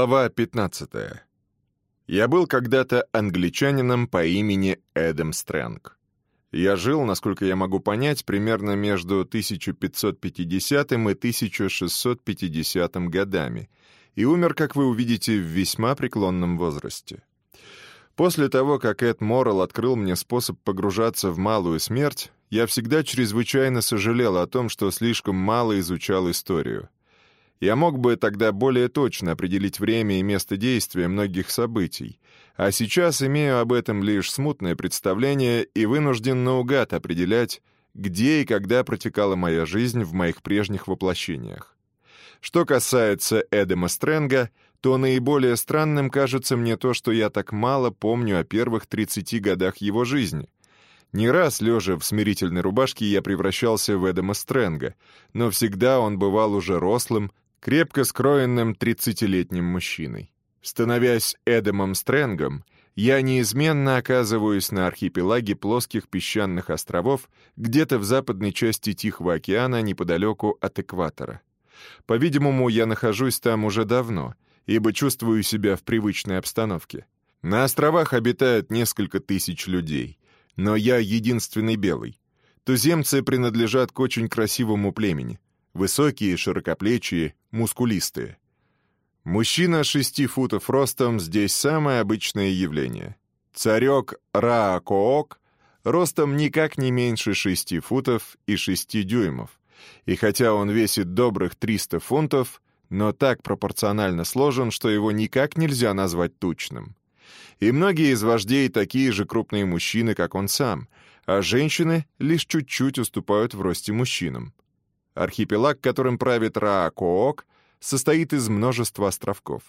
Глава 15. Я был когда-то англичанином по имени Эдам Стрэнг. Я жил, насколько я могу понять, примерно между 1550 и 1650 годами и умер, как вы увидите, в весьма преклонном возрасте. После того, как Эд Моррелл открыл мне способ погружаться в малую смерть, я всегда чрезвычайно сожалел о том, что слишком мало изучал историю. Я мог бы тогда более точно определить время и место действия многих событий, а сейчас имею об этом лишь смутное представление и вынужден наугад определять, где и когда протекала моя жизнь в моих прежних воплощениях. Что касается Эдема Стрэнга, то наиболее странным кажется мне то, что я так мало помню о первых 30 годах его жизни. Не раз, лежа в смирительной рубашке, я превращался в Эдема Стрэнга, но всегда он бывал уже рослым, крепко скроенным тридцатилетним мужчиной. Становясь Эдемом Стрэнгом, я неизменно оказываюсь на архипелаге плоских песчаных островов где-то в западной части Тихого океана неподалеку от экватора. По-видимому, я нахожусь там уже давно, ибо чувствую себя в привычной обстановке. На островах обитают несколько тысяч людей, но я единственный белый. Туземцы принадлежат к очень красивому племени — Высокие, широкоплечие, мускулистые. Мужчина шести футов ростом здесь самое обычное явление. Царек Раакоок ростом никак не меньше шести футов и шести дюймов. И хотя он весит добрых 300 фунтов, но так пропорционально сложен, что его никак нельзя назвать тучным. И многие из вождей такие же крупные мужчины, как он сам, а женщины лишь чуть-чуть уступают в росте мужчинам. Архипелаг, которым правит Раакоок, состоит из множества островков.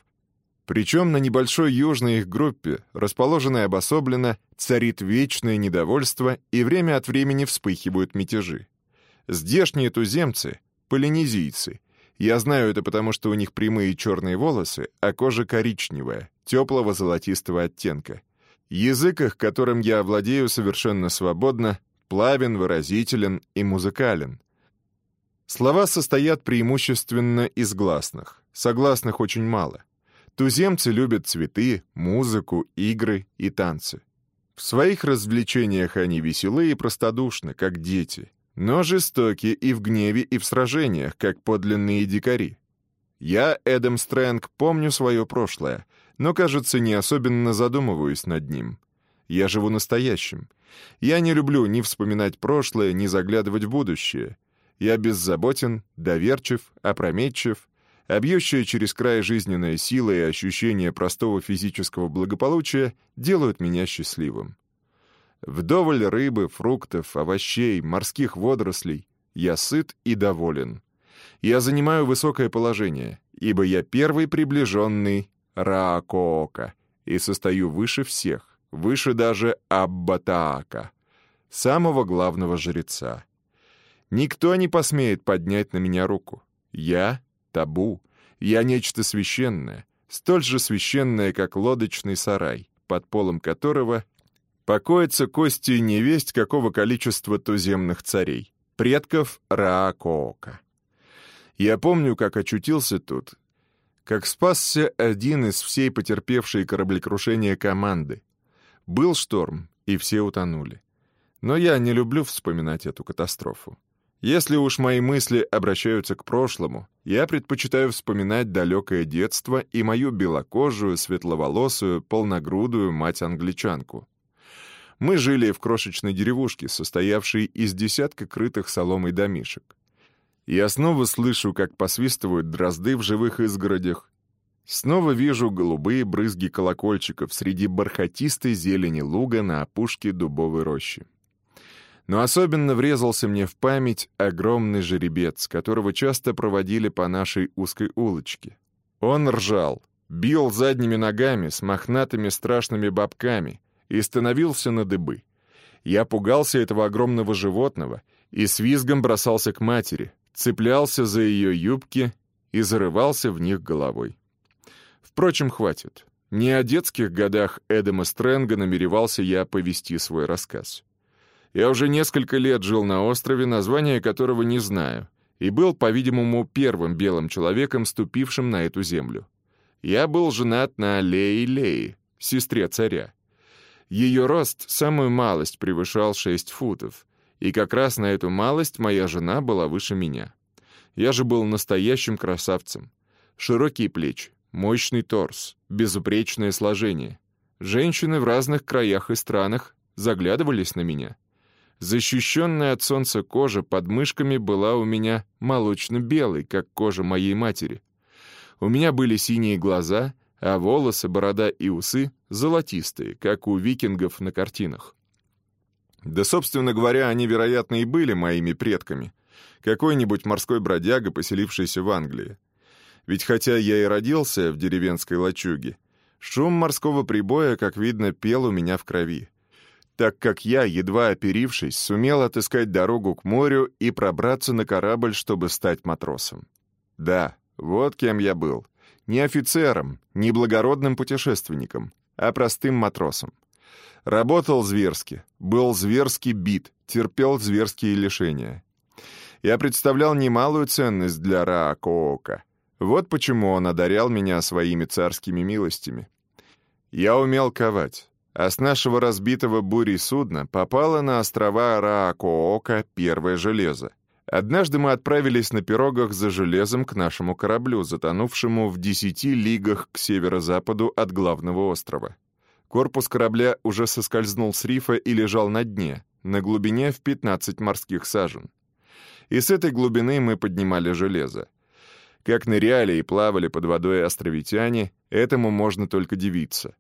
Причем на небольшой южной их группе, расположенной обособленно, царит вечное недовольство и время от времени вспыхивают мятежи. Здешние туземцы — полинезийцы. Я знаю это потому, что у них прямые черные волосы, а кожа коричневая, теплого золотистого оттенка. Язык их, которым я владею совершенно свободно, плавен, выразителен и музыкален — Слова состоят преимущественно из гласных. Согласных очень мало. Туземцы любят цветы, музыку, игры и танцы. В своих развлечениях они веселы и простодушны, как дети, но жестоки и в гневе, и в сражениях, как подлинные дикари. Я, Эдем Стрэнг, помню свое прошлое, но, кажется, не особенно задумываюсь над ним. Я живу настоящим. Я не люблю ни вспоминать прошлое, ни заглядывать в будущее — я беззаботен, доверчив, опрометчив, а через край жизненная сила и ощущение простого физического благополучия делают меня счастливым. Вдоволь рыбы, фруктов, овощей, морских водорослей. Я сыт и доволен. Я занимаю высокое положение, ибо я первый приближенный Раакоока и состою выше всех, выше даже Аббатаака, самого главного жреца. Никто не посмеет поднять на меня руку. Я — табу. Я нечто священное, столь же священное, как лодочный сарай, под полом которого покоятся кости невесть какого количества туземных царей, предков Раакоока. Я помню, как очутился тут, как спасся один из всей потерпевшей кораблекрушение команды. Был шторм, и все утонули. Но я не люблю вспоминать эту катастрофу. Если уж мои мысли обращаются к прошлому, я предпочитаю вспоминать далекое детство и мою белокожую, светловолосую, полногрудую мать-англичанку. Мы жили в крошечной деревушке, состоявшей из десятка крытых соломой домишек. Я снова слышу, как посвистывают дрозды в живых изгородях. Снова вижу голубые брызги колокольчиков среди бархатистой зелени луга на опушке дубовой рощи. Но особенно врезался мне в память огромный жеребец, которого часто проводили по нашей узкой улочке. Он ржал, бил задними ногами с мохнатыми страшными бабками и становился на дыбы. Я пугался этого огромного животного и с визгом бросался к матери, цеплялся за ее юбки и зарывался в них головой. Впрочем, хватит. Не о детских годах Эдема Стрэнга намеревался я повести свой рассказ. Я уже несколько лет жил на острове, название которого не знаю, и был, по-видимому, первым белым человеком, ступившим на эту землю. Я был женат на Леи Леи, сестре царя. Ее рост самую малость превышал 6 футов, и как раз на эту малость моя жена была выше меня. Я же был настоящим красавцем. Широкие плечи, мощный торс, безупречное сложение. Женщины в разных краях и странах заглядывались на меня. Защищенная от солнца кожа под мышками была у меня молочно-белой, как кожа моей матери. У меня были синие глаза, а волосы, борода и усы золотистые, как у викингов на картинах. Да, собственно говоря, они, вероятно, и были моими предками. Какой-нибудь морской бродяга, поселившийся в Англии. Ведь хотя я и родился в деревенской лачуге, шум морского прибоя, как видно, пел у меня в крови. Так как я, едва оперившись, сумел отыскать дорогу к морю и пробраться на корабль, чтобы стать матросом. Да, вот кем я был. Не офицером, не благородным путешественником, а простым матросом. Работал зверски, был зверски бит, терпел зверские лишения. Я представлял немалую ценность для Раакоока. Вот почему он одарял меня своими царскими милостями. Я умел ковать, а с нашего разбитого бурей судна попало на острова Раакоока первое железо. Однажды мы отправились на пирогах за железом к нашему кораблю, затонувшему в десяти лигах к северо-западу от главного острова. Корпус корабля уже соскользнул с рифа и лежал на дне, на глубине в 15 морских сажен. И с этой глубины мы поднимали железо. Как ныряли и плавали под водой островитяне, этому можно только дивиться.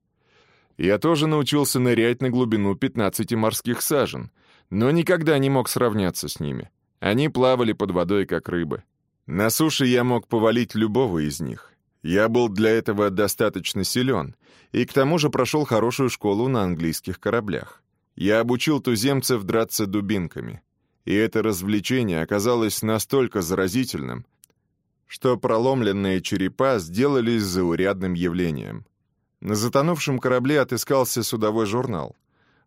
Я тоже научился нырять на глубину 15 морских сажен, но никогда не мог сравняться с ними. Они плавали под водой, как рыбы. На суше я мог повалить любого из них. Я был для этого достаточно силен, и к тому же прошел хорошую школу на английских кораблях. Я обучил туземцев драться дубинками. И это развлечение оказалось настолько заразительным, что проломленные черепа сделались заурядным явлением. На затонувшем корабле отыскался судовой журнал.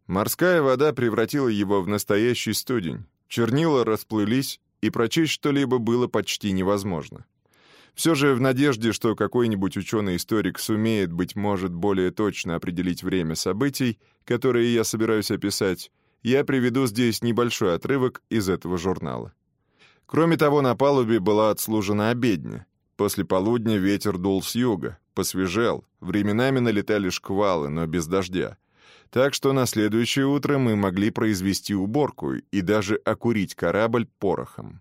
Морская вода превратила его в настоящий студень. Чернила расплылись, и прочесть что-либо было почти невозможно. Все же в надежде, что какой-нибудь ученый-историк сумеет, быть может, более точно определить время событий, которые я собираюсь описать, я приведу здесь небольшой отрывок из этого журнала. Кроме того, на палубе была отслужена обедня. После полудня ветер дул с юга, посвежел, временами налетали шквалы, но без дождя. Так что на следующее утро мы могли произвести уборку и даже окурить корабль порохом.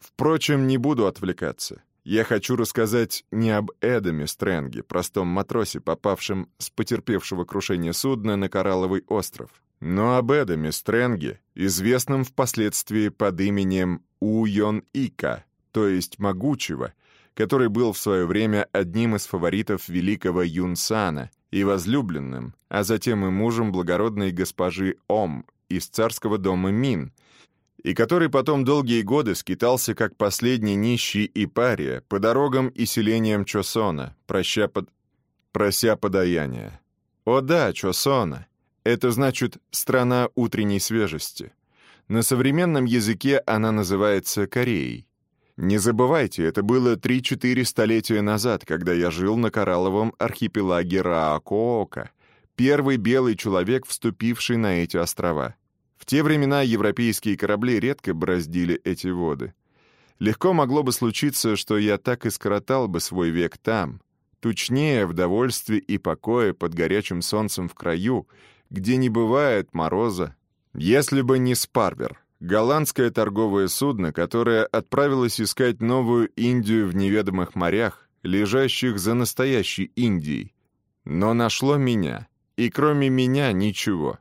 Впрочем, не буду отвлекаться. Я хочу рассказать не об Эдаме Стрэнге, простом матросе, попавшем с потерпевшего крушение судна на Коралловый остров, но об Эдаме Стрэнге, известном впоследствии под именем Уйон Ика, то есть Могучего, который был в свое время одним из фаворитов великого Юнсана и возлюбленным, а затем и мужем благородной госпожи Ом из царского дома Мин, и который потом долгие годы скитался как последний нищий и пария по дорогам и селениям Чосона, проща под... прося подаяния. О да, Чосона. Это значит «страна утренней свежести». На современном языке она называется Кореей. Не забывайте, это было 3-4 столетия назад, когда я жил на коралловом архипелаге Раакоока, первый белый человек, вступивший на эти острова. В те времена европейские корабли редко бороздили эти воды. Легко могло бы случиться, что я так и скоротал бы свой век там, тучнее в довольстве и покое под горячим солнцем в краю, где не бывает мороза, если бы не Спарвер, голландское торговое судно, которое отправилось искать новую Индию в неведомых морях, лежащих за настоящей Индией, но нашло меня, и кроме меня ничего.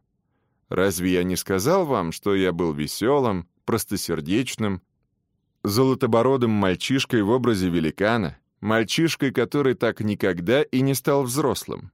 Разве я не сказал вам, что я был веселым, простосердечным, золотобородым мальчишкой в образе великана, мальчишкой, который так никогда и не стал взрослым?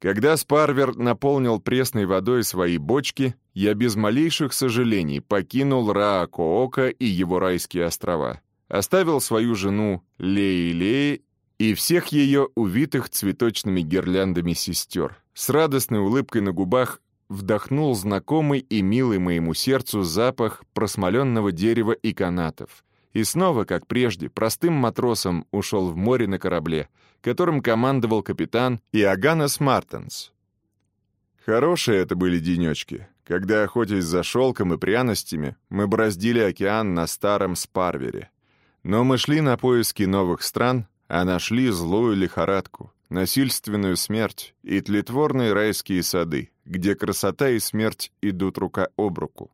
Когда Спарвер наполнил пресной водой свои бочки, я без малейших сожалений покинул Раакоока и его райские острова, оставил свою жену Леи-Леи и всех ее увитых цветочными гирляндами сестер, с радостной улыбкой на губах вдохнул знакомый и милый моему сердцу запах просмоленного дерева и канатов. И снова, как прежде, простым матросом ушел в море на корабле, которым командовал капитан Иоганнес Мартенс. Хорошие это были денечки, когда, охотясь за шелком и пряностями, мы бороздили океан на старом Спарвере. Но мы шли на поиски новых стран, а нашли злую лихорадку, насильственную смерть и тлетворные райские сады, где красота и смерть идут рука об руку.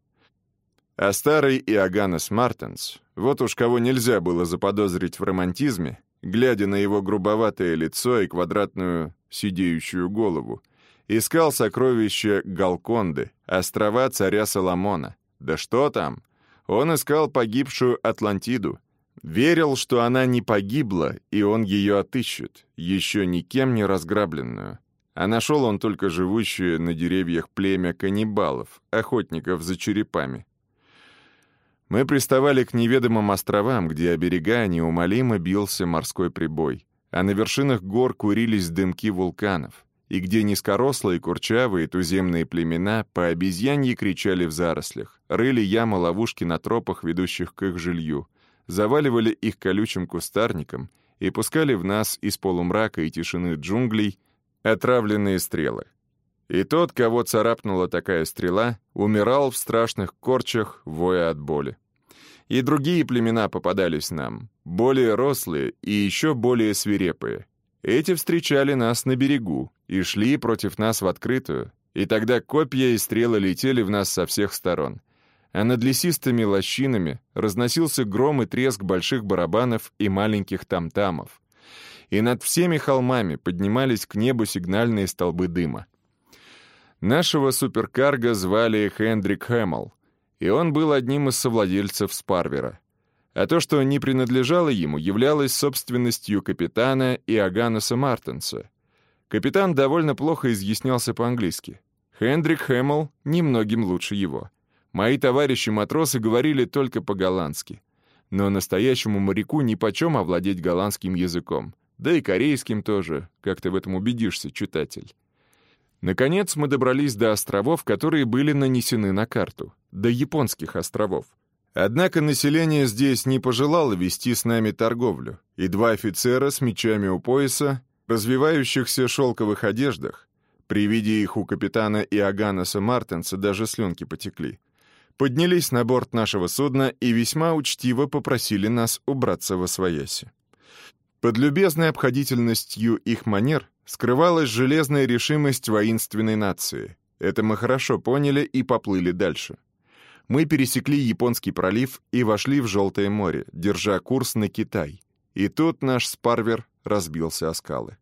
А старый Иоганнес Мартенс, вот уж кого нельзя было заподозрить в романтизме, глядя на его грубоватое лицо и квадратную сидеющую голову, искал сокровища Галконды, острова царя Соломона. Да что там? Он искал погибшую Атлантиду. Верил, что она не погибла, и он ее отыщет, еще никем не разграбленную. А нашел он только живущее на деревьях племя каннибалов, охотников за черепами. Мы приставали к неведомым островам, где о берега неумолимо бился морской прибой, а на вершинах гор курились дымки вулканов, и где низкорослые, курчавые, туземные племена по обезьянье кричали в зарослях, рыли ямы-ловушки на тропах, ведущих к их жилью, заваливали их колючим кустарником и пускали в нас из полумрака и тишины джунглей отравленные стрелы. И тот, кого царапнула такая стрела, умирал в страшных корчах, воя от боли. И другие племена попадались нам, более рослые и еще более свирепые. Эти встречали нас на берегу и шли против нас в открытую, и тогда копья и стрелы летели в нас со всех сторон. А над лесистыми лощинами разносился гром и треск больших барабанов и маленьких тамтамов. И над всеми холмами поднимались к небу сигнальные столбы дыма. Нашего суперкарга звали Хендрик Хэммл, и он был одним из совладельцев Спарвера. А то, что не принадлежало ему, являлось собственностью капитана Иоганнеса Мартенса. Капитан довольно плохо изъяснялся по-английски. Хендрик Хэммл немногим лучше его. Мои товарищи-матросы говорили только по-голландски. Но настоящему моряку нипочем овладеть голландским языком. Да и корейским тоже, как ты в этом убедишься, читатель. Наконец мы добрались до островов, которые были нанесены на карту, до японских островов. Однако население здесь не пожелало вести с нами торговлю, и два офицера с мечами у пояса, развивающихся шелковых одеждах, при виде их у капитана Иоганнеса Мартенса даже слюнки потекли, поднялись на борт нашего судна и весьма учтиво попросили нас убраться во свояси. Под любезной обходительностью их манер скрывалась железная решимость воинственной нации. Это мы хорошо поняли и поплыли дальше. Мы пересекли Японский пролив и вошли в Желтое море, держа курс на Китай. И тут наш спарвер разбился о скалы.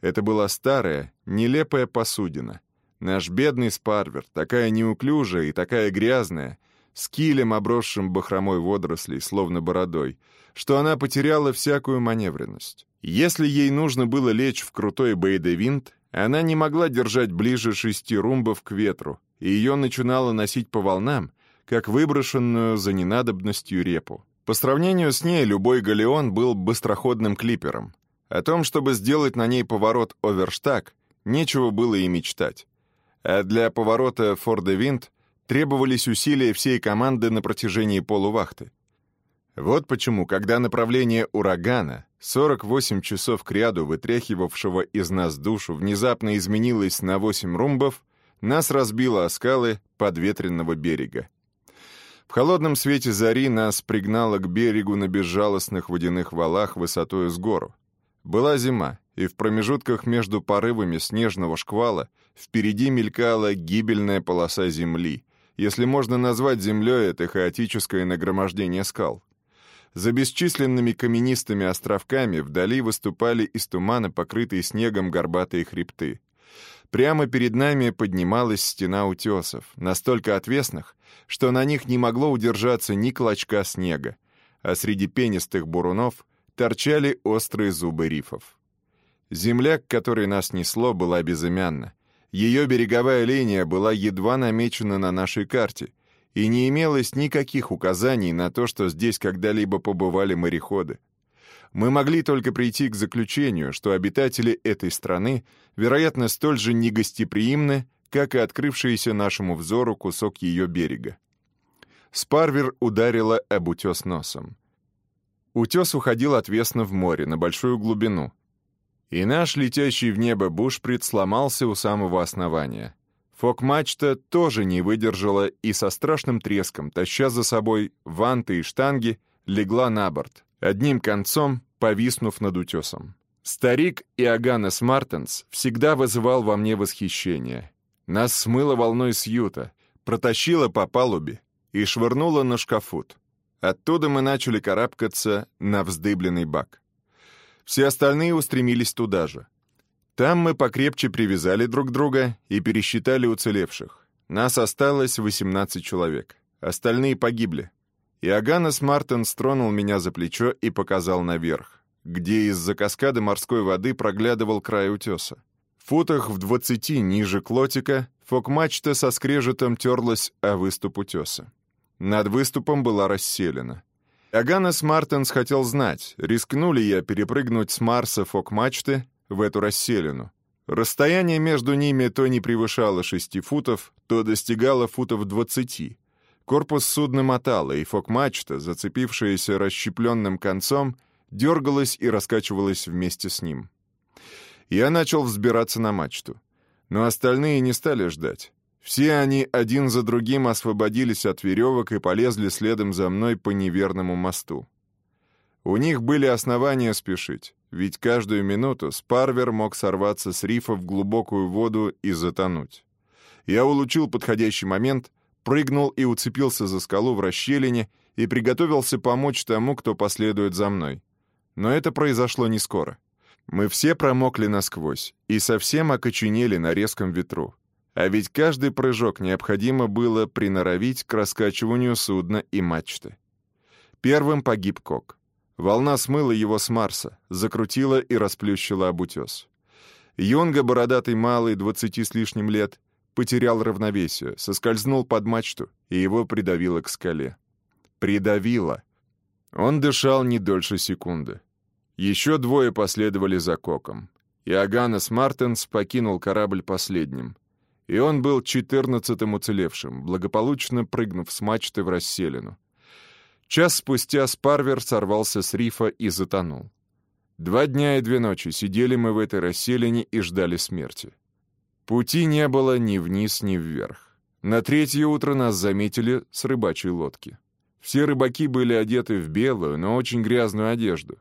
Это была старая, нелепая посудина. Наш бедный спарвер, такая неуклюжая и такая грязная, с килем, обросшим бахромой водорослей, словно бородой, что она потеряла всякую маневренность. Если ей нужно было лечь в крутой бейде-винт, она не могла держать ближе шести румбов к ветру, и ее начинало носить по волнам, как выброшенную за ненадобностью репу. По сравнению с ней любой галеон был быстроходным клипером. О том, чтобы сделать на ней поворот оверштаг, нечего было и мечтать. А для поворота форде-винт требовались усилия всей команды на протяжении полувахты. Вот почему, когда направление урагана, 48 часов кряду вытряхивавшего из нас душу, внезапно изменилось на 8 румбов, нас разбило о скалы подветренного берега. В холодном свете зари нас пригнало к берегу на безжалостных водяных валах высотою с гору. Была зима, и в промежутках между порывами снежного шквала впереди мелькала гибельная полоса земли, если можно назвать землей это хаотическое нагромождение скал. За бесчисленными каменистыми островками вдали выступали из тумана покрытые снегом горбатые хребты. Прямо перед нами поднималась стена утесов, настолько отвесных, что на них не могло удержаться ни клочка снега, а среди пенистых бурунов торчали острые зубы рифов. Земля, к которой нас несло, была безымянна. Ее береговая линия была едва намечена на нашей карте — и не имелось никаких указаний на то, что здесь когда-либо побывали мореходы. Мы могли только прийти к заключению, что обитатели этой страны, вероятно, столь же негостеприимны, как и открывшийся нашему взору кусок ее берега. Спарвер ударила об утес носом. Утес уходил отвесно в море, на большую глубину. И наш летящий в небо бушприт сломался у самого основания. Фок-мачта тоже не выдержала и со страшным треском, таща за собой ванты и штанги, легла на борт, одним концом повиснув над утесом. Старик Иоганнес Мартенс всегда вызывал во мне восхищение. Нас смыло волной с юта, протащило по палубе и швырнуло на шкафут. Оттуда мы начали карабкаться на вздыбленный бак. Все остальные устремились туда же. Там мы покрепче привязали друг друга и пересчитали уцелевших. Нас осталось 18 человек. Остальные погибли. Иоганнес Мартин стронул меня за плечо и показал наверх, где из-за каскады морской воды проглядывал край утеса. В футах в двадцати ниже клотика фок-мачта со скрежетом терлась о выступ утеса. Над выступом была расселена. Аганес Мартенс хотел знать, рискну ли я перепрыгнуть с Марса фок-мачты в эту расселину. Расстояние между ними то не превышало шести футов, то достигало футов двадцати. Корпус судна мотало, и фок-мачта, зацепившаяся расщепленным концом, дергалась и раскачивалась вместе с ним. Я начал взбираться на мачту. Но остальные не стали ждать. Все они один за другим освободились от веревок и полезли следом за мной по неверному мосту. У них были основания спешить, ведь каждую минуту спарвер мог сорваться с рифа в глубокую воду и затонуть. Я улучил подходящий момент, прыгнул и уцепился за скалу в расщелине и приготовился помочь тому, кто последует за мной. Но это произошло не скоро. Мы все промокли насквозь и совсем окоченели на резком ветру. А ведь каждый прыжок необходимо было приноровить к раскачиванию судна и мачты. Первым погиб Кок. Волна смыла его с Марса, закрутила и расплющила об утес. Йонга, бородатый малый, двадцати с лишним лет, потерял равновесие, соскользнул под мачту, и его придавило к скале. Придавило. Он дышал не дольше секунды. Еще двое последовали за Коком. Иоганнес Мартенс покинул корабль последним и он был четырнадцатым уцелевшим, благополучно прыгнув с мачты в расселину. Час спустя Спарвер сорвался с рифа и затонул. Два дня и две ночи сидели мы в этой расселине и ждали смерти. Пути не было ни вниз, ни вверх. На третье утро нас заметили с рыбачьей лодки. Все рыбаки были одеты в белую, но очень грязную одежду.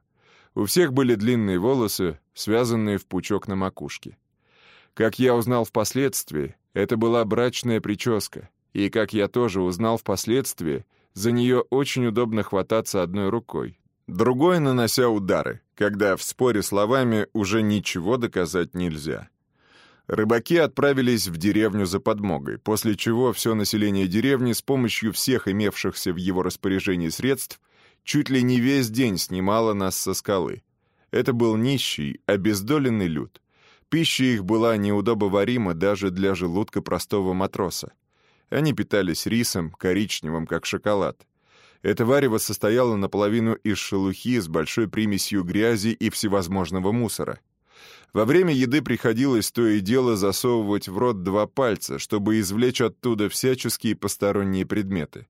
У всех были длинные волосы, связанные в пучок на макушке. Как я узнал впоследствии, это была брачная прическа, и, как я тоже узнал впоследствии, за нее очень удобно хвататься одной рукой, другой нанося удары, когда в споре словами уже ничего доказать нельзя. Рыбаки отправились в деревню за подмогой, после чего все население деревни с помощью всех имевшихся в его распоряжении средств чуть ли не весь день снимало нас со скалы. Это был нищий, обездоленный люд. Пища их была неудобоварима даже для желудка простого матроса. Они питались рисом, коричневым, как шоколад. Это варево состояло наполовину из шелухи с большой примесью грязи и всевозможного мусора. Во время еды приходилось то и дело засовывать в рот два пальца, чтобы извлечь оттуда всяческие посторонние предметы.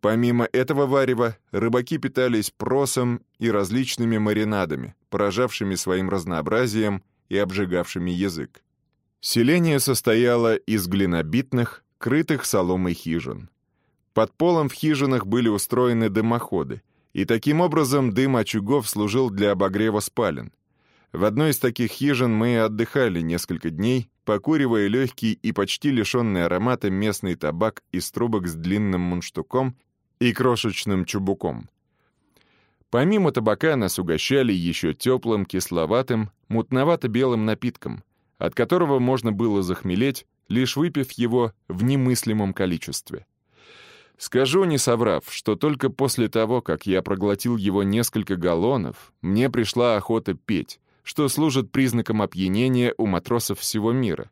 Помимо этого варева, рыбаки питались просом и различными маринадами, поражавшими своим разнообразием и обжигавшими язык. Селение состояло из глинобитных, крытых соломой хижин. Под полом в хижинах были устроены дымоходы, и таким образом дым очагов служил для обогрева спален. В одной из таких хижин мы отдыхали несколько дней, покуривая легкий и почти лишенный аромата местный табак из трубок с длинным мундштуком и крошечным чубуком. Помимо табака нас угощали еще теплым, кисловатым, мутновато-белым напитком, от которого можно было захмелеть, лишь выпив его в немыслимом количестве. Скажу, не соврав, что только после того, как я проглотил его несколько галлонов, мне пришла охота петь, что служит признаком опьянения у матросов всего мира.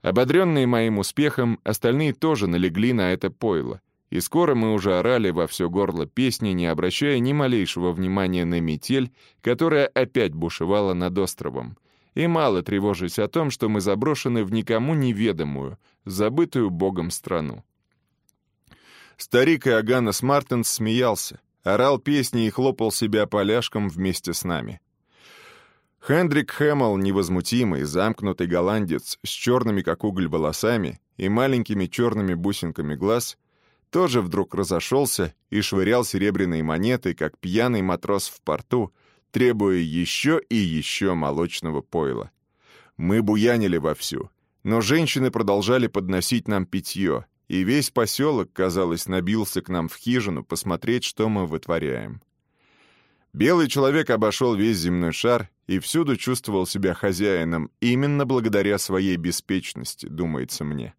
Ободренные моим успехом, остальные тоже налегли на это пойло — и скоро мы уже орали во все горло песни, не обращая ни малейшего внимания на метель, которая опять бушевала над островом, и мало тревожить о том, что мы заброшены в никому неведомую, забытую Богом страну. Старик Иоганнес Мартенс смеялся, орал песни и хлопал себя поляшком вместе с нами. Хендрик Хэммел, невозмутимый, замкнутый голландец с черными, как уголь, волосами и маленькими черными бусинками глаз, тоже вдруг разошелся и швырял серебряные монеты, как пьяный матрос в порту, требуя еще и еще молочного пойла. Мы буянили вовсю, но женщины продолжали подносить нам питье, и весь поселок, казалось, набился к нам в хижину посмотреть, что мы вытворяем. Белый человек обошел весь земной шар и всюду чувствовал себя хозяином именно благодаря своей беспечности, думается мне.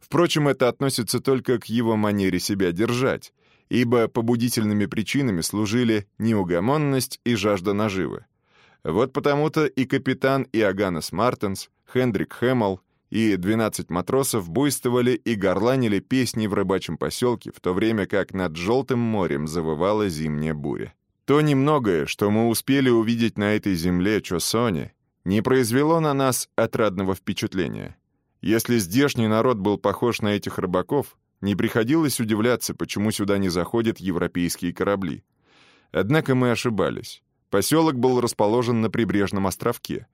Впрочем, это относится только к его манере себя держать, ибо побудительными причинами служили неугомонность и жажда наживы. Вот потому-то и капитан Иоганнес Мартенс, Хендрик Хэммел и 12 матросов буйствовали и горланили песни в рыбачьем поселке, в то время как над Желтым морем завывала зимняя буря. То немногое, что мы успели увидеть на этой земле Чосоне, не произвело на нас отрадного впечатления. Если здешний народ был похож на этих рыбаков, не приходилось удивляться, почему сюда не заходят европейские корабли. Однако мы ошибались. Поселок был расположен на прибрежном островке,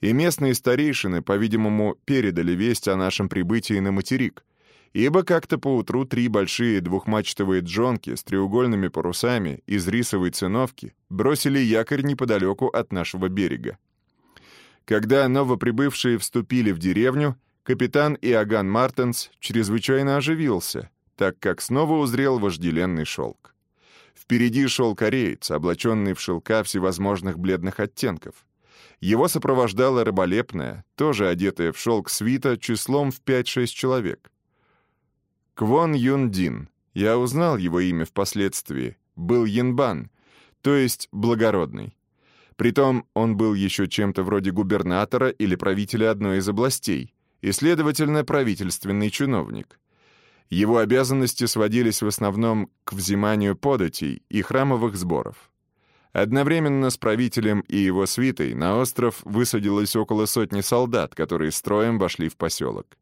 и местные старейшины, по-видимому, передали весть о нашем прибытии на материк, ибо как-то поутру три большие двухмачтовые джонки с треугольными парусами из рисовой циновки бросили якорь неподалеку от нашего берега. Когда новоприбывшие вступили в деревню, капитан Иоганн Мартенс чрезвычайно оживился, так как снова узрел вожделенный шелк. Впереди шел кореец, облаченный в шелка всевозможных бледных оттенков. Его сопровождала рыболепная, тоже одетая в шелк свита, числом в 5-6 человек. Квон Юн Дин. Я узнал его имя впоследствии. Был Янбан, то есть благородный. Притом он был еще чем-то вроде губернатора или правителя одной из областей, и, следовательно, правительственный чиновник. Его обязанности сводились в основном к взиманию податей и храмовых сборов. Одновременно с правителем и его свитой на остров высадилось около сотни солдат, которые строем вошли в поселок.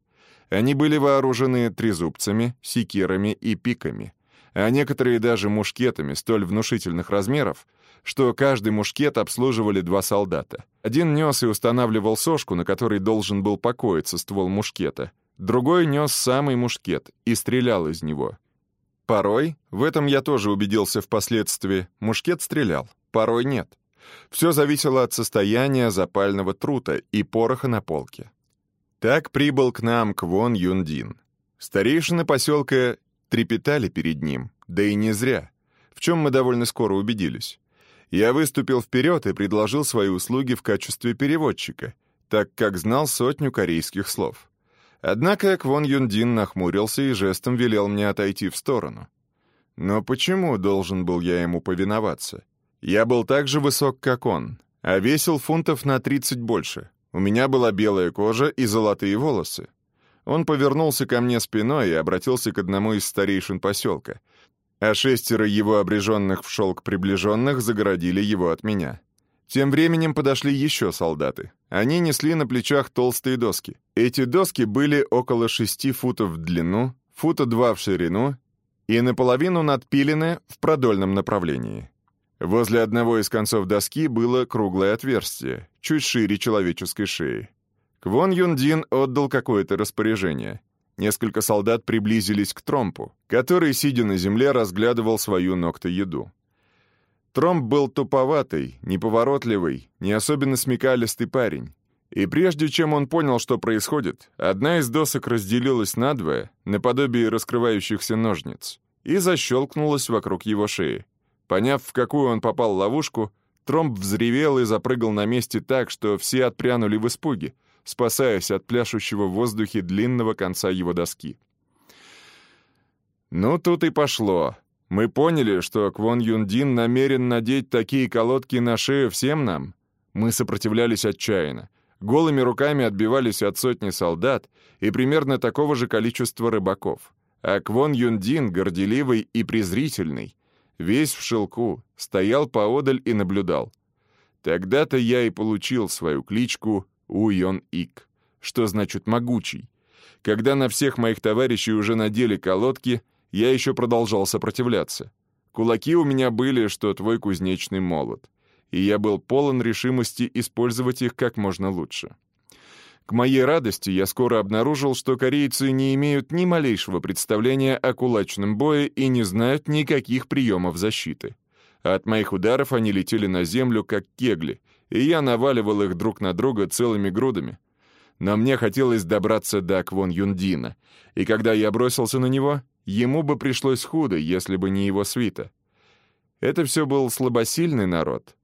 Они были вооружены трезубцами, секирами и пиками, а некоторые даже мушкетами столь внушительных размеров, что каждый мушкет обслуживали два солдата. Один нес и устанавливал сошку, на которой должен был покоиться ствол мушкета. Другой нес самый мушкет и стрелял из него. Порой, в этом я тоже убедился впоследствии, мушкет стрелял, порой нет. Все зависело от состояния запального трута и пороха на полке. Так прибыл к нам Квон Юндин. Старейшины поселка трепетали перед ним, да и не зря, в чем мы довольно скоро убедились. Я выступил вперед и предложил свои услуги в качестве переводчика, так как знал сотню корейских слов. Однако Квон Юндин нахмурился и жестом велел мне отойти в сторону. Но почему должен был я ему повиноваться? Я был так же высок, как он, а весил фунтов на 30 больше. У меня была белая кожа и золотые волосы. Он повернулся ко мне спиной и обратился к одному из старейшин поселка, а шестеро его обреженных в шелк приближенных загородили его от меня. Тем временем подошли еще солдаты. Они несли на плечах толстые доски. Эти доски были около шести футов в длину, фута два в ширину и наполовину надпилены в продольном направлении. Возле одного из концов доски было круглое отверстие, чуть шире человеческой шеи. Квон Юндин отдал какое-то распоряжение. Несколько солдат приблизились к Тромпу, который, сидя на земле, разглядывал свою ногтоеду. Тромп был туповатый, неповоротливый, не особенно смекалистый парень. И прежде чем он понял, что происходит, одна из досок разделилась надвое, наподобие раскрывающихся ножниц, и защелкнулась вокруг его шеи. Поняв, в какую он попал ловушку, Тромп взревел и запрыгал на месте так, что все отпрянули в испуге, спасаясь от пляшущего в воздухе длинного конца его доски. Ну, тут и пошло. Мы поняли, что Квон Юндин намерен надеть такие колодки на шею всем нам. Мы сопротивлялись отчаянно. Голыми руками отбивались от сотни солдат и примерно такого же количества рыбаков. А Квон Юндин, горделивый и презрительный, весь в шелку, стоял поодаль и наблюдал. Тогда-то я и получил свою кличку Уйон-Ик, что значит «могучий». Когда на всех моих товарищей уже надели колодки, я еще продолжал сопротивляться. Кулаки у меня были, что твой кузнечный молот. и я был полон решимости использовать их как можно лучше. К моей радости я скоро обнаружил, что корейцы не имеют ни малейшего представления о кулачном бое и не знают никаких приемов защиты. от моих ударов они летели на землю, как кегли, и я наваливал их друг на друга целыми грудами. Но мне хотелось добраться до Квон Юндина, и когда я бросился на него, ему бы пришлось худо, если бы не его свита. Это все был слабосильный народ,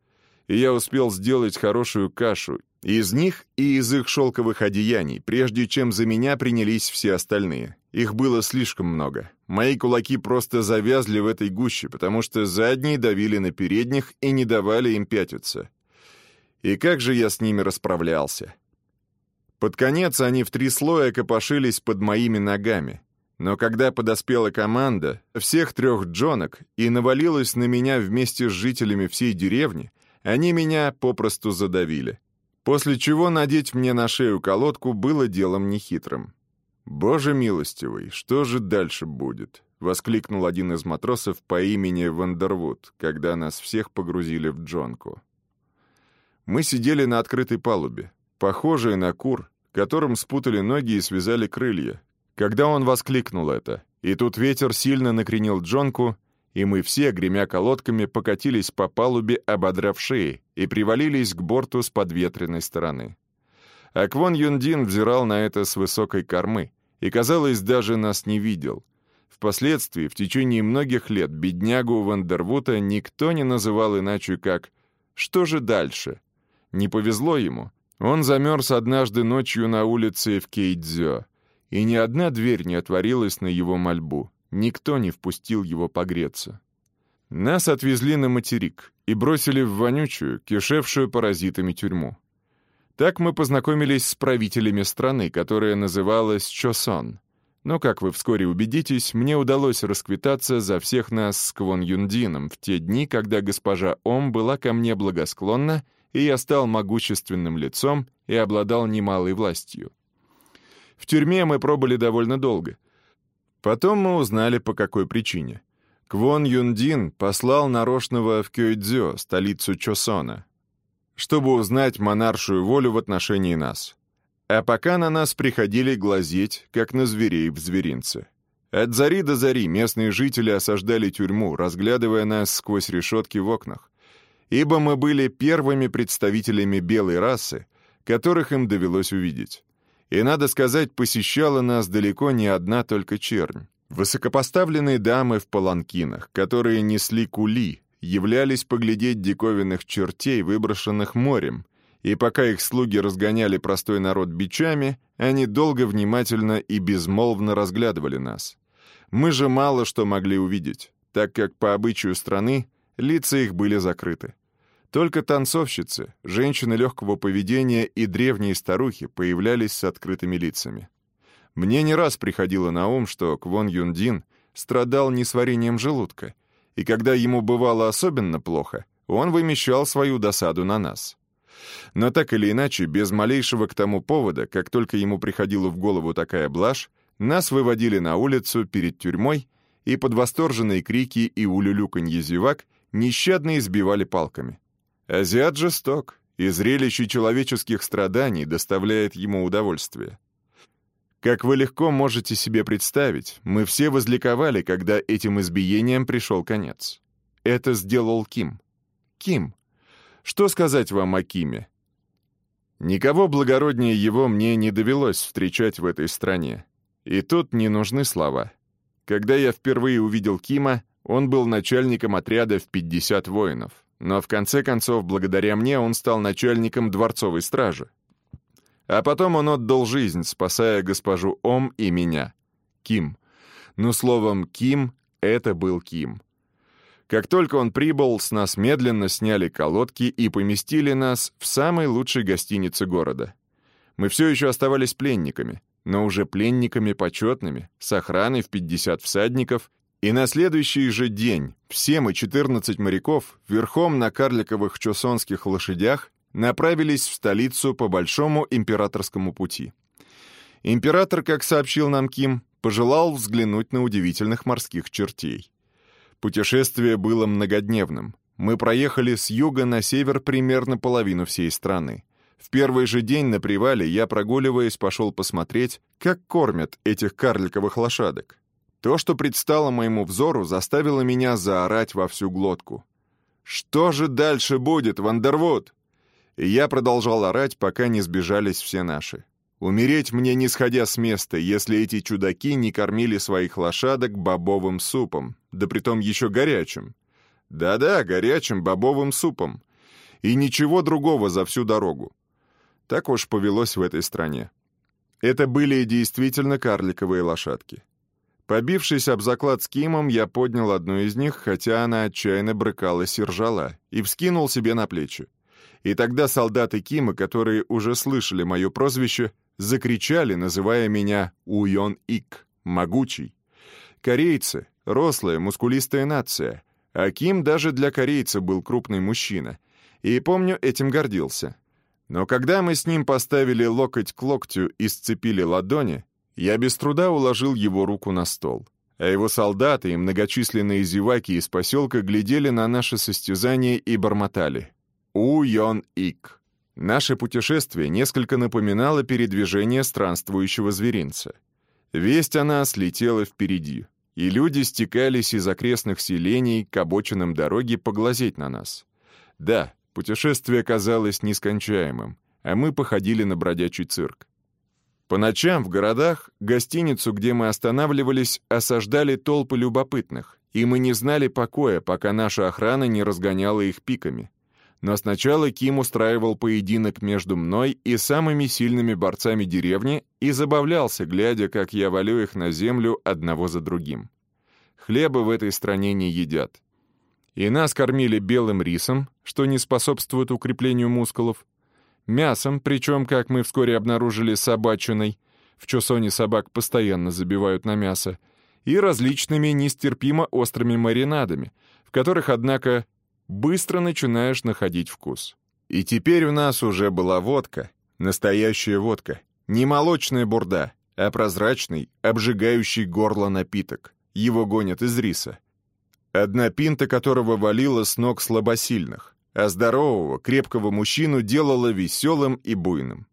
и я успел сделать хорошую кашу из них и из их шелковых одеяний, прежде чем за меня принялись все остальные. Их было слишком много. Мои кулаки просто завязли в этой гуще, потому что задние давили на передних и не давали им пятиться. И как же я с ними расправлялся? Под конец они в три слоя копошились под моими ногами. Но когда подоспела команда всех трех джонок и навалилась на меня вместе с жителями всей деревни, они меня попросту задавили. После чего надеть мне на шею колодку было делом нехитрым. «Боже милостивый, что же дальше будет?» — воскликнул один из матросов по имени Вандервуд, когда нас всех погрузили в джонку. Мы сидели на открытой палубе, похожие на кур, которым спутали ноги и связали крылья. Когда он воскликнул это, и тут ветер сильно накренил джонку, и мы все, гремя колодками, покатились по палубе, ободрав шеи, и привалились к борту с подветренной стороны. Аквон Юндин взирал на это с высокой кормы и, казалось, даже нас не видел. Впоследствии, в течение многих лет, беднягу Вандервута никто не называл иначе как «что же дальше?». Не повезло ему. Он замерз однажды ночью на улице в Кейдзё, и ни одна дверь не отворилась на его мольбу. Никто не впустил его погреться. Нас отвезли на материк и бросили в вонючую, кишевшую паразитами тюрьму. Так мы познакомились с правителями страны, которая называлась Чосон. Но, как вы вскоре убедитесь, мне удалось расквитаться за всех нас с Квон Юндином в те дни, когда госпожа Ом была ко мне благосклонна, и я стал могущественным лицом и обладал немалой властью. В тюрьме мы пробыли довольно долго — Потом мы узнали, по какой причине. Квон Юндин послал нарочного в Кёйдзё, столицу Чосона, чтобы узнать монаршую волю в отношении нас. А пока на нас приходили глазеть, как на зверей в зверинце. От зари до зари местные жители осаждали тюрьму, разглядывая нас сквозь решетки в окнах. Ибо мы были первыми представителями белой расы, которых им довелось увидеть. И, надо сказать, посещала нас далеко не одна только чернь. Высокопоставленные дамы в паланкинах, которые несли кули, являлись поглядеть диковинных чертей, выброшенных морем, и пока их слуги разгоняли простой народ бичами, они долго внимательно и безмолвно разглядывали нас. Мы же мало что могли увидеть, так как по обычаю страны лица их были закрыты. Только танцовщицы, женщины легкого поведения и древние старухи появлялись с открытыми лицами. Мне не раз приходило на ум, что Квон Юндин страдал несварением желудка, и когда ему бывало особенно плохо, он вымещал свою досаду на нас. Но так или иначе, без малейшего к тому повода, как только ему приходила в голову такая блажь, нас выводили на улицу перед тюрьмой и под восторженные крики и улюлюканье зевак нещадно избивали палками. Азиат жесток, и зрелище человеческих страданий доставляет ему удовольствие. Как вы легко можете себе представить, мы все возликовали, когда этим избиением пришел конец. Это сделал Ким. Ким. Что сказать вам о Киме? Никого благороднее его мне не довелось встречать в этой стране. И тут не нужны слова. Когда я впервые увидел Кима, он был начальником отряда в 50 воинов. Но в конце концов, благодаря мне, он стал начальником дворцовой стражи. А потом он отдал жизнь, спасая госпожу Ом и меня. Ким. Ну, словом, Ким — это был Ким. Как только он прибыл, с нас медленно сняли колодки и поместили нас в самой лучшей гостинице города. Мы все еще оставались пленниками, но уже пленниками почетными, с охраной в 50 всадников и на следующий же день все мы, 14 моряков, верхом на карликовых чосонских лошадях, направились в столицу по Большому императорскому пути. Император, как сообщил нам Ким, пожелал взглянуть на удивительных морских чертей. Путешествие было многодневным. Мы проехали с юга на север примерно половину всей страны. В первый же день на привале я, прогуливаясь, пошел посмотреть, как кормят этих карликовых лошадок. То, что предстало моему взору, заставило меня заорать во всю глотку. «Что же дальше будет, Вандервуд?» И я продолжал орать, пока не сбежались все наши. Умереть мне не сходя с места, если эти чудаки не кормили своих лошадок бобовым супом, да притом еще горячим. Да-да, горячим бобовым супом. И ничего другого за всю дорогу. Так уж повелось в этой стране. Это были действительно карликовые лошадки. Побившись об заклад с Кимом, я поднял одну из них, хотя она отчаянно брыкалась и ржала, и вскинул себе на плечи. И тогда солдаты Кима, которые уже слышали мое прозвище, закричали, называя меня Уйон-Ик, могучий. Корейцы — рослая, мускулистая нация, а Ким даже для корейца был крупный мужчина. И, помню, этим гордился. Но когда мы с ним поставили локоть к локтю и сцепили ладони, я без труда уложил его руку на стол. А его солдаты и многочисленные зеваки из поселка глядели на наше состязание и бормотали. У-Йон-Ик. Наше путешествие несколько напоминало передвижение странствующего зверинца. Весть о нас летела впереди, и люди стекались из окрестных селений к обочинам дороги поглазеть на нас. Да, Путешествие казалось нескончаемым, а мы походили на бродячий цирк. По ночам в городах гостиницу, где мы останавливались, осаждали толпы любопытных, и мы не знали покоя, пока наша охрана не разгоняла их пиками. Но сначала Ким устраивал поединок между мной и самыми сильными борцами деревни и забавлялся, глядя, как я валю их на землю одного за другим. Хлеба в этой стране не едят. И нас кормили белым рисом, что не способствует укреплению мускулов, мясом, причем, как мы вскоре обнаружили, собачиной, в Чосоне собак постоянно забивают на мясо, и различными нестерпимо острыми маринадами, в которых, однако, быстро начинаешь находить вкус. И теперь у нас уже была водка, настоящая водка, не молочная бурда, а прозрачный, обжигающий горло напиток. Его гонят из риса. Одна пинта которого валила с ног слабосильных, а здорового, крепкого мужчину делала веселым и буйным.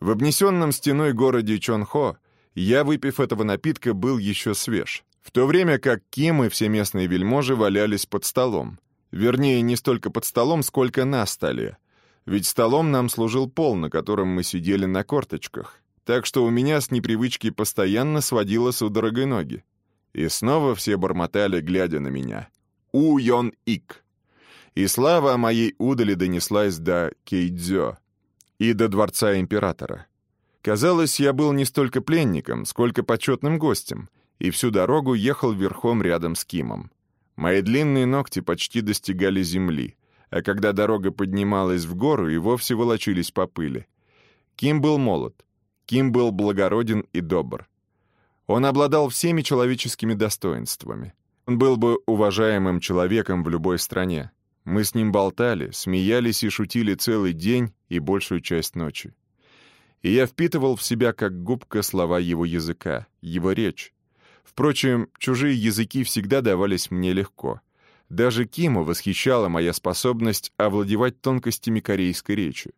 В обнесенном стеной городе Чонхо я, выпив этого напитка, был еще свеж, в то время как Ким и все местные вельможи валялись под столом. Вернее, не столько под столом, сколько на столе. Ведь столом нам служил пол, на котором мы сидели на корточках. Так что у меня с непривычки постоянно сводило судорогой ноги. И снова все бормотали, глядя на меня. У-Йон-Ик. И слава о моей удали донеслась до Кейдзё и до дворца императора. Казалось, я был не столько пленником, сколько почетным гостем, и всю дорогу ехал верхом рядом с Кимом. Мои длинные ногти почти достигали земли, а когда дорога поднималась в гору, и вовсе волочились по пыли. Ким был молод, Ким был благороден и добр. Он обладал всеми человеческими достоинствами. Он был бы уважаемым человеком в любой стране. Мы с ним болтали, смеялись и шутили целый день и большую часть ночи. И я впитывал в себя как губка слова его языка, его речь. Впрочем, чужие языки всегда давались мне легко. Даже Киму восхищала моя способность овладевать тонкостями корейской речи.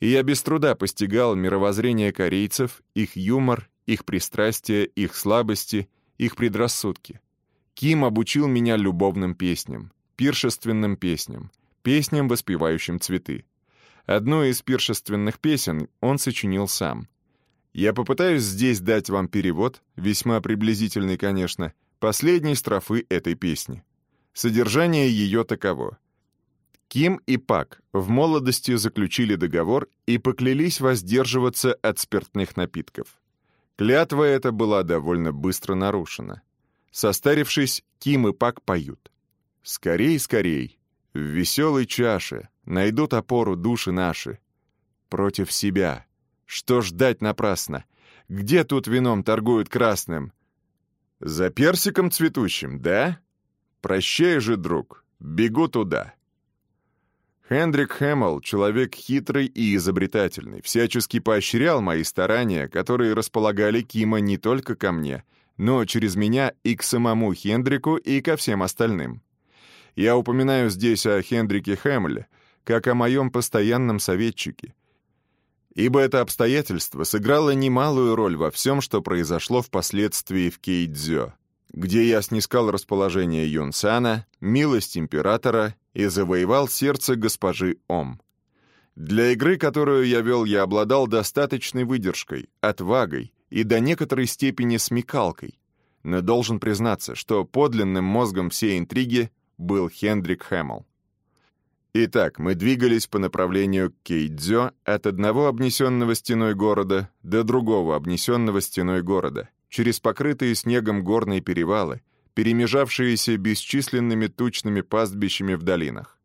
И я без труда постигал мировоззрение корейцев, их юмор их пристрастия, их слабости, их предрассудки. Ким обучил меня любовным песням, пиршественным песням, песням, воспевающим цветы. Одну из пиршественных песен он сочинил сам. Я попытаюсь здесь дать вам перевод, весьма приблизительный, конечно, последней строфы этой песни. Содержание ее таково. Ким и Пак в молодости заключили договор и поклялись воздерживаться от спиртных напитков. Клятва эта была довольно быстро нарушена. Состарившись, Ким и Пак поют. «Скорей, скорей, в веселой чаше найдут опору души наши. Против себя. Что ждать напрасно? Где тут вином торгуют красным? За персиком цветущим, да? Прощай же, друг, бегу туда». Хендрик Хэммел, человек хитрый и изобретательный, всячески поощрял мои старания, которые располагали Кима не только ко мне, но через меня и к самому Хендрику, и ко всем остальным. Я упоминаю здесь о Хендрике Хэмле, как о моем постоянном советчике, ибо это обстоятельство сыграло немалую роль во всем, что произошло впоследствии в Кейдзё, где я снискал расположение Юнсана, милость императора и завоевал сердце госпожи Ом. Для игры, которую я вел, я обладал достаточной выдержкой, отвагой и до некоторой степени смекалкой, но должен признаться, что подлинным мозгом всей интриги был Хендрик Хэмилл. Итак, мы двигались по направлению к Кейдзё от одного обнесенного стеной города до другого обнесенного стеной города, через покрытые снегом горные перевалы, перемежавшиеся бесчисленными тучными пастбищами в долинах.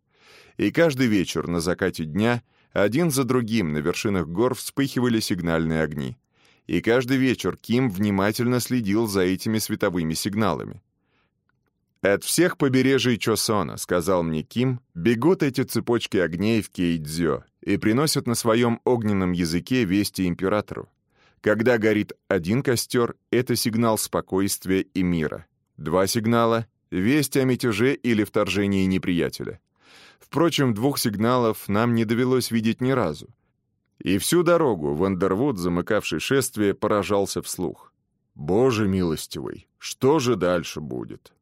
И каждый вечер на закате дня один за другим на вершинах гор вспыхивали сигнальные огни. И каждый вечер Ким внимательно следил за этими световыми сигналами. «От всех побережий Чосона», — сказал мне Ким, — «бегут эти цепочки огней в Кейдзё и приносят на своем огненном языке вести императору. Когда горит один костер, это сигнал спокойствия и мира. Два сигнала — весть о мятеже или вторжении неприятеля. Впрочем, двух сигналов нам не довелось видеть ни разу. И всю дорогу Вандервуд, замыкавший шествие, поражался вслух. «Боже милостивый, что же дальше будет?»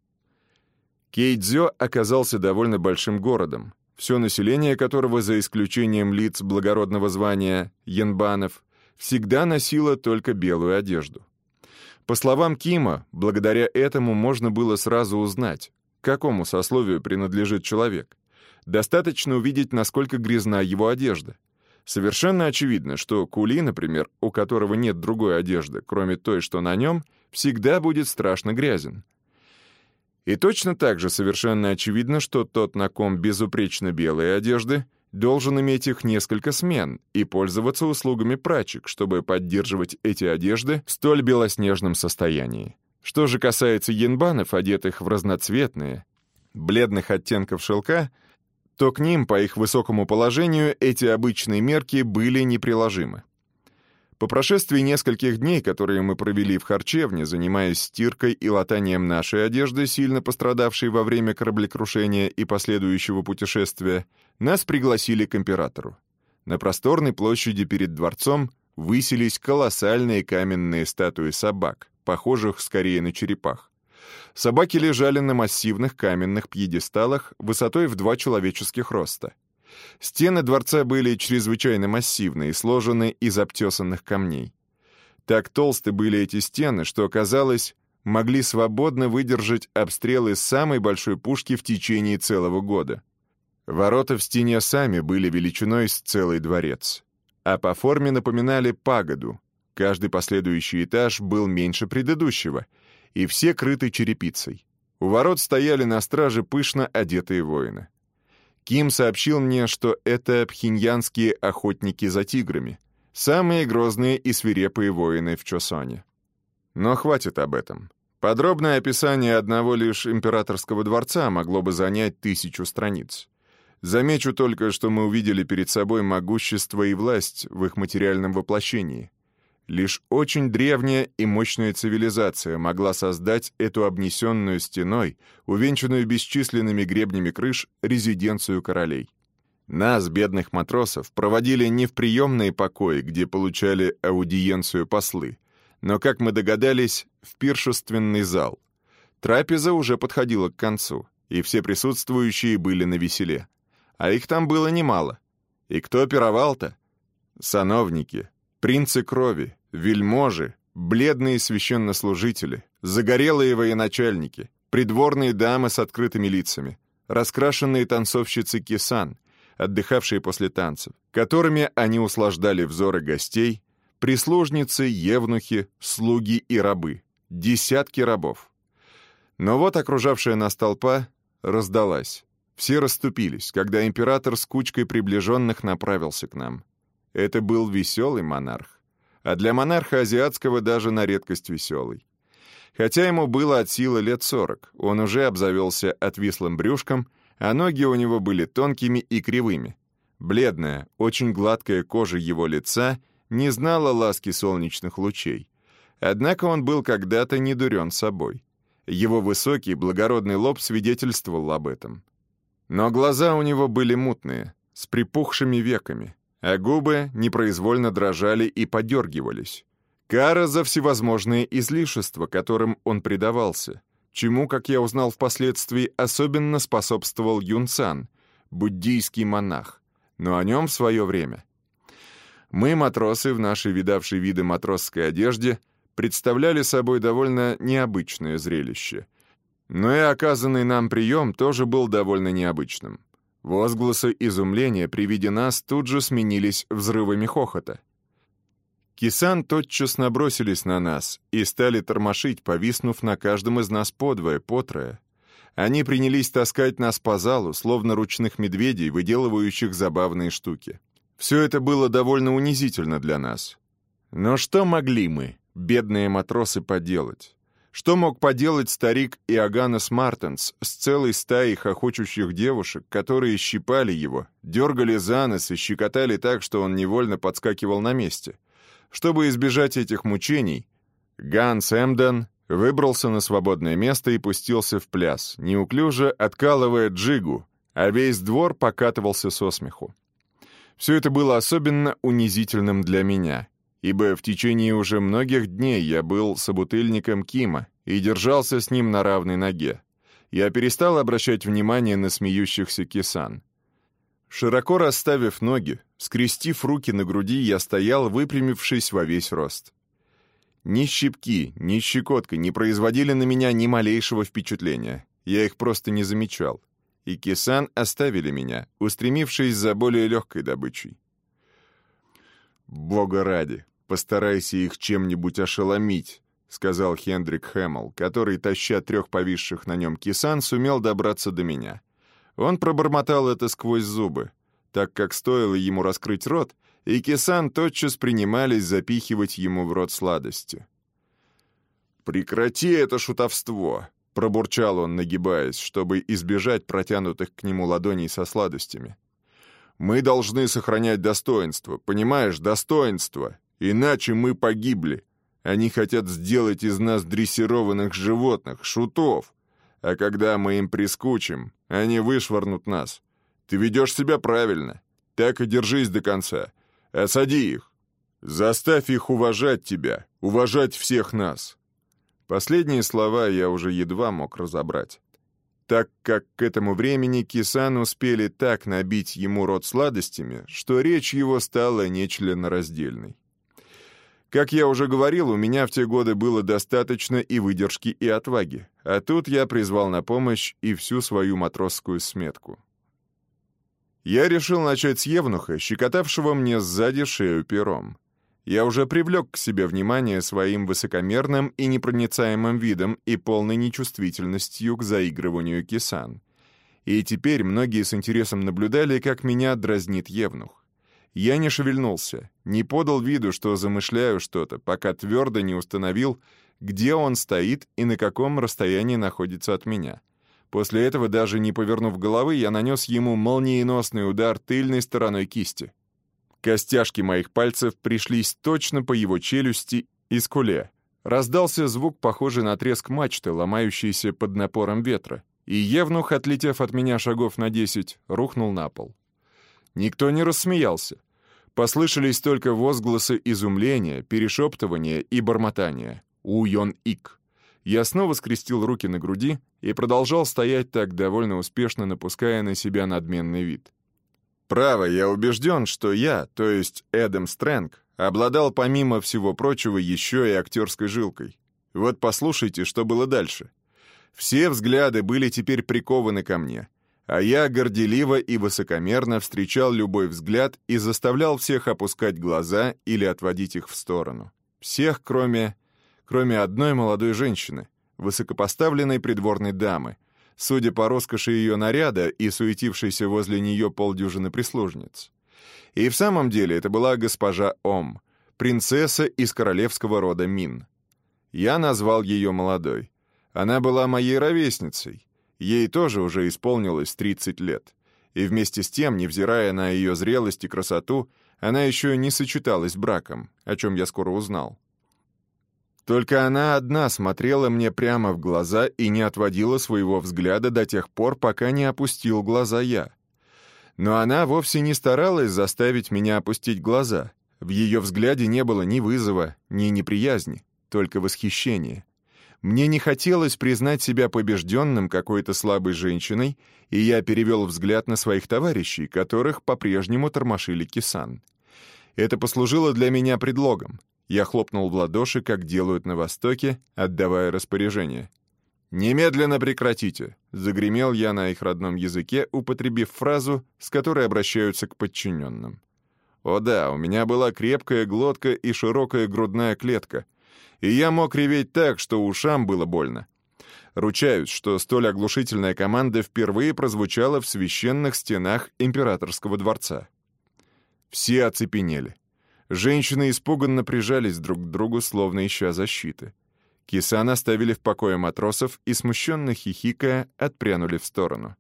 Кейдзё оказался довольно большим городом, все население которого, за исключением лиц благородного звания янбанов, всегда носило только белую одежду. По словам Кима, благодаря этому можно было сразу узнать, к какому сословию принадлежит человек. Достаточно увидеть, насколько грязна его одежда. Совершенно очевидно, что Кули, например, у которого нет другой одежды, кроме той, что на нем, всегда будет страшно грязен. И точно так же совершенно очевидно, что тот, на ком безупречно белые одежды, должен иметь их несколько смен и пользоваться услугами прачек, чтобы поддерживать эти одежды в столь белоснежном состоянии. Что же касается янбанов, одетых в разноцветные, бледных оттенков шелка, то к ним, по их высокому положению, эти обычные мерки были неприложимы. По прошествии нескольких дней, которые мы провели в харчевне, занимаясь стиркой и латанием нашей одежды, сильно пострадавшей во время кораблекрушения и последующего путешествия, нас пригласили к императору. На просторной площади перед дворцом высились колоссальные каменные статуи собак, похожих скорее на черепах. Собаки лежали на массивных каменных пьедесталах высотой в два человеческих роста — Стены дворца были чрезвычайно массивны и сложены из обтесанных камней. Так толсты были эти стены, что, казалось, могли свободно выдержать обстрелы самой большой пушки в течение целого года. Ворота в стене сами были величиной с целый дворец, а по форме напоминали пагоду. Каждый последующий этаж был меньше предыдущего, и все крыты черепицей. У ворот стояли на страже пышно одетые воины. Ким сообщил мне, что это пхеньянские охотники за тиграми, самые грозные и свирепые воины в Чосоне. Но хватит об этом. Подробное описание одного лишь императорского дворца могло бы занять тысячу страниц. Замечу только, что мы увидели перед собой могущество и власть в их материальном воплощении. Лишь очень древняя и мощная цивилизация могла создать эту обнесенную стеной, увенчанную бесчисленными гребнями крыш, резиденцию королей. Нас, бедных матросов, проводили не в приемные покои, где получали аудиенцию послы, но, как мы догадались, в пиршественный зал. Трапеза уже подходила к концу, и все присутствующие были на веселе. А их там было немало. И кто пировал-то? Сановники, принцы крови, вельможи, бледные священнослужители, загорелые военачальники, придворные дамы с открытыми лицами, раскрашенные танцовщицы кисан, отдыхавшие после танцев, которыми они услаждали взоры гостей, прислужницы, евнухи, слуги и рабы, десятки рабов. Но вот окружавшая нас толпа раздалась. Все расступились, когда император с кучкой приближенных направился к нам. Это был веселый монарх а для монарха азиатского даже на редкость веселый. Хотя ему было от силы лет сорок, он уже обзавелся отвислым брюшком, а ноги у него были тонкими и кривыми. Бледная, очень гладкая кожа его лица не знала ласки солнечных лучей. Однако он был когда-то не дурен собой. Его высокий, благородный лоб свидетельствовал об этом. Но глаза у него были мутные, с припухшими веками, а губы непроизвольно дрожали и подергивались. Кара за всевозможные излишества, которым он предавался, чему, как я узнал впоследствии, особенно способствовал Юнцан, буддийский монах, но о нем в свое время. Мы, матросы, в нашей видавшей виды матросской одежде, представляли собой довольно необычное зрелище. Но и оказанный нам прием тоже был довольно необычным. Возгласы изумления при виде нас тут же сменились взрывами хохота. Кисан тотчас набросились на нас и стали тормошить, повиснув на каждом из нас подвое, потрое. Они принялись таскать нас по залу, словно ручных медведей, выделывающих забавные штуки. Все это было довольно унизительно для нас. Но что могли мы, бедные матросы, поделать? Что мог поделать старик Иоганнес Мартенс с целой стаей хохочущих девушек, которые щипали его, дергали за нос и щекотали так, что он невольно подскакивал на месте? Чтобы избежать этих мучений, Ганс Эмден выбрался на свободное место и пустился в пляс, неуклюже откалывая джигу, а весь двор покатывался со смеху. Все это было особенно унизительным для меня, ибо в течение уже многих дней я был собутыльником Кима и держался с ним на равной ноге. Я перестал обращать внимание на смеющихся кисан. Широко расставив ноги, скрестив руки на груди, я стоял, выпрямившись во весь рост. Ни щипки, ни щекотка не производили на меня ни малейшего впечатления. Я их просто не замечал. И кисан оставили меня, устремившись за более легкой добычей. «Бога ради, постарайся их чем-нибудь ошеломить», — сказал Хендрик Хэммл, который, таща трех повисших на нем кисан, сумел добраться до меня. Он пробормотал это сквозь зубы, так как стоило ему раскрыть рот, и кисан тотчас принимались запихивать ему в рот сладости. «Прекрати это шутовство!» — пробурчал он, нагибаясь, чтобы избежать протянутых к нему ладоней со сладостями. «Мы должны сохранять достоинство, понимаешь, достоинство, иначе мы погибли. Они хотят сделать из нас дрессированных животных, шутов. А когда мы им прискучим, они вышвырнут нас. Ты ведешь себя правильно. Так и держись до конца. Осади их. Заставь их уважать тебя, уважать всех нас. Последние слова я уже едва мог разобрать. Так как к этому времени Кисан успели так набить ему рот сладостями, что речь его стала нечленораздельной. Как я уже говорил, у меня в те годы было достаточно и выдержки, и отваги, а тут я призвал на помощь и всю свою матросскую сметку. Я решил начать с Евнуха, щекотавшего мне сзади шею пером. Я уже привлек к себе внимание своим высокомерным и непроницаемым видом и полной нечувствительностью к заигрыванию кисан. И теперь многие с интересом наблюдали, как меня дразнит Евнух. Я не шевельнулся, не подал виду, что замышляю что-то, пока твердо не установил, где он стоит и на каком расстоянии находится от меня. После этого, даже не повернув головы, я нанес ему молниеносный удар тыльной стороной кисти. Костяшки моих пальцев пришлись точно по его челюсти и скуле. Раздался звук, похожий на треск мачты, ломающейся под напором ветра, и Евнух, отлетев от меня шагов на десять, рухнул на пол. Никто не рассмеялся. Послышались только возгласы изумления, перешептывания и бормотания. «Уйон-ик». Я снова скрестил руки на груди и продолжал стоять так довольно успешно, напуская на себя надменный вид. Право, я убежден, что я, то есть Эдем Стрэнг, обладал помимо всего прочего еще и актерской жилкой. Вот послушайте, что было дальше. Все взгляды были теперь прикованы ко мне — а я горделиво и высокомерно встречал любой взгляд и заставлял всех опускать глаза или отводить их в сторону. Всех, кроме... кроме одной молодой женщины, высокопоставленной придворной дамы, судя по роскоши ее наряда и суетившейся возле нее полдюжины прислужниц. И в самом деле это была госпожа Ом, принцесса из королевского рода Мин. Я назвал ее молодой. Она была моей ровесницей, Ей тоже уже исполнилось 30 лет. И вместе с тем, невзирая на ее зрелость и красоту, она еще не сочеталась браком, о чем я скоро узнал. Только она одна смотрела мне прямо в глаза и не отводила своего взгляда до тех пор, пока не опустил глаза я. Но она вовсе не старалась заставить меня опустить глаза. В ее взгляде не было ни вызова, ни неприязни, только восхищение. Мне не хотелось признать себя побежденным какой-то слабой женщиной, и я перевел взгляд на своих товарищей, которых по-прежнему тормошили кисан. Это послужило для меня предлогом. Я хлопнул в ладоши, как делают на Востоке, отдавая распоряжение. «Немедленно прекратите!» — загремел я на их родном языке, употребив фразу, с которой обращаются к подчиненным. О да, у меня была крепкая глотка и широкая грудная клетка — и я мог реветь так, что ушам было больно. Ручаюсь, что столь оглушительная команда впервые прозвучала в священных стенах императорского дворца. Все оцепенели. Женщины испуганно прижались друг к другу, словно ища защиты. Кисан оставили в покое матросов и, смущенно хихикая, отпрянули в сторону.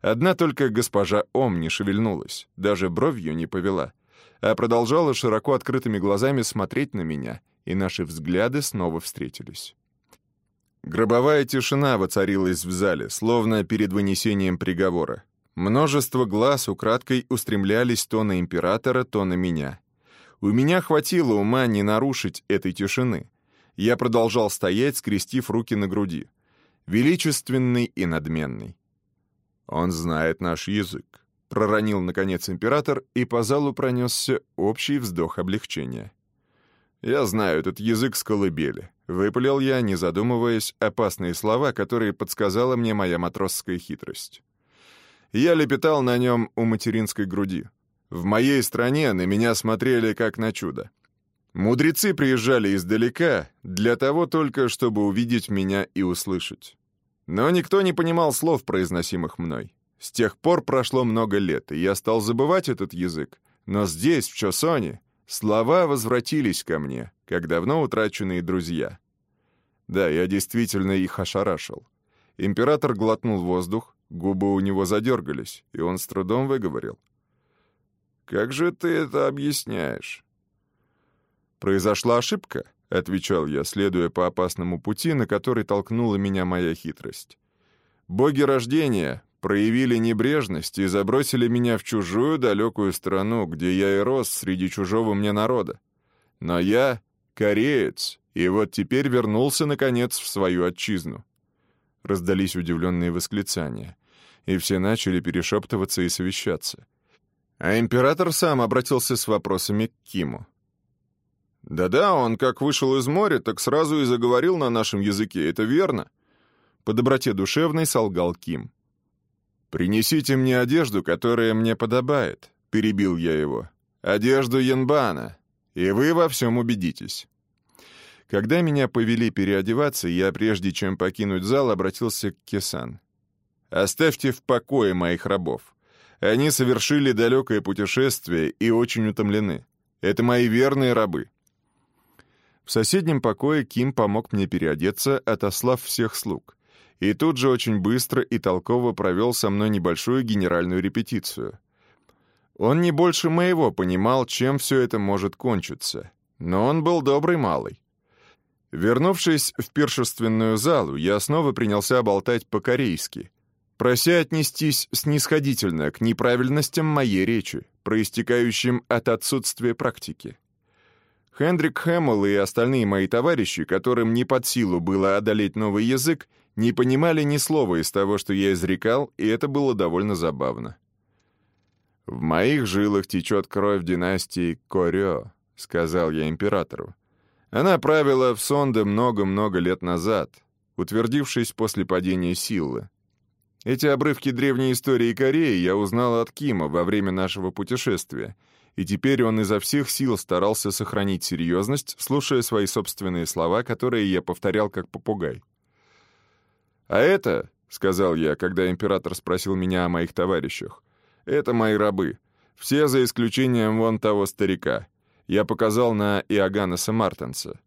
Одна только госпожа Ом не шевельнулась, даже бровью не повела, а продолжала широко открытыми глазами смотреть на меня и наши взгляды снова встретились. Гробовая тишина воцарилась в зале, словно перед вынесением приговора. Множество глаз украдкой устремлялись то на императора, то на меня. У меня хватило ума не нарушить этой тишины. Я продолжал стоять, скрестив руки на груди. Величественный и надменный. «Он знает наш язык», — проронил, наконец, император, и по залу пронесся общий вздох облегчения. «Я знаю этот язык с колыбели», — выпалил я, не задумываясь, опасные слова, которые подсказала мне моя матросская хитрость. Я лепетал на нем у материнской груди. В моей стране на меня смотрели как на чудо. Мудрецы приезжали издалека для того только, чтобы увидеть меня и услышать. Но никто не понимал слов, произносимых мной. С тех пор прошло много лет, и я стал забывать этот язык. Но здесь, в Чосоне, Слова возвратились ко мне, как давно утраченные друзья. Да, я действительно их ошарашил. Император глотнул воздух, губы у него задергались, и он с трудом выговорил. «Как же ты это объясняешь?» «Произошла ошибка», — отвечал я, следуя по опасному пути, на который толкнула меня моя хитрость. «Боги рождения проявили небрежность и забросили меня в чужую далекую страну, где я и рос среди чужого мне народа. Но я кореец, и вот теперь вернулся, наконец, в свою отчизну. Раздались удивленные восклицания, и все начали перешептываться и совещаться. А император сам обратился с вопросами к Киму. «Да-да, он как вышел из моря, так сразу и заговорил на нашем языке, это верно?» По доброте душевной солгал Ким. «Принесите мне одежду, которая мне подобает», — перебил я его. «Одежду Янбана, и вы во всем убедитесь». Когда меня повели переодеваться, я, прежде чем покинуть зал, обратился к Кесан. «Оставьте в покое моих рабов. Они совершили далекое путешествие и очень утомлены. Это мои верные рабы». В соседнем покое Ким помог мне переодеться, отослав всех слуг и тут же очень быстро и толково провел со мной небольшую генеральную репетицию. Он не больше моего понимал, чем все это может кончиться, но он был добрый малый. Вернувшись в пиршественную залу, я снова принялся болтать по-корейски, прося отнестись снисходительно к неправильностям моей речи, проистекающим от отсутствия практики. Хендрик Хэммел и остальные мои товарищи, которым не под силу было одолеть новый язык, не понимали ни слова из того, что я изрекал, и это было довольно забавно. «В моих жилах течет кровь династии Корё», — сказал я императору. Она правила в Сонде много-много лет назад, утвердившись после падения Силлы. Эти обрывки древней истории Кореи я узнал от Кима во время нашего путешествия, и теперь он изо всех сил старался сохранить серьезность, слушая свои собственные слова, которые я повторял как попугай. «А это, — сказал я, когда император спросил меня о моих товарищах, — это мои рабы, все за исключением вон того старика. Я показал на Иоганнеса Мартенса.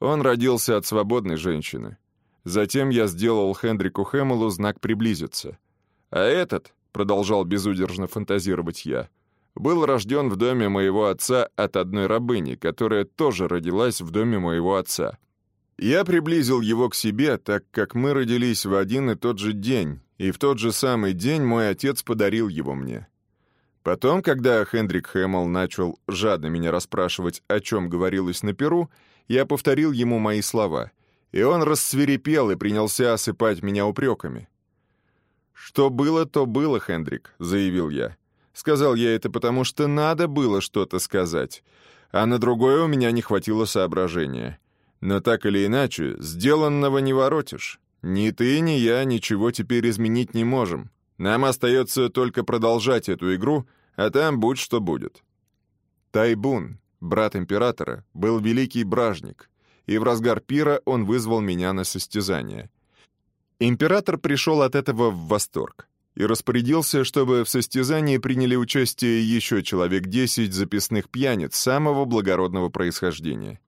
Он родился от свободной женщины. Затем я сделал Хендрику Хэмелу знак «приблизиться». А этот, — продолжал безудержно фантазировать я, — был рожден в доме моего отца от одной рабыни, которая тоже родилась в доме моего отца. Я приблизил его к себе, так как мы родились в один и тот же день, и в тот же самый день мой отец подарил его мне. Потом, когда Хендрик Хэммел начал жадно меня расспрашивать, о чем говорилось на Перу, я повторил ему мои слова, и он рассверепел и принялся осыпать меня упреками. «Что было, то было, Хендрик», — заявил я. Сказал я это потому, что надо было что-то сказать, а на другое у меня не хватило соображения. Но так или иначе, сделанного не воротишь. Ни ты, ни я ничего теперь изменить не можем. Нам остается только продолжать эту игру, а там будь что будет. Тайбун, брат императора, был великий бражник, и в разгар пира он вызвал меня на состязание. Император пришел от этого в восторг и распорядился, чтобы в состязании приняли участие еще человек десять записных пьяниц самого благородного происхождения.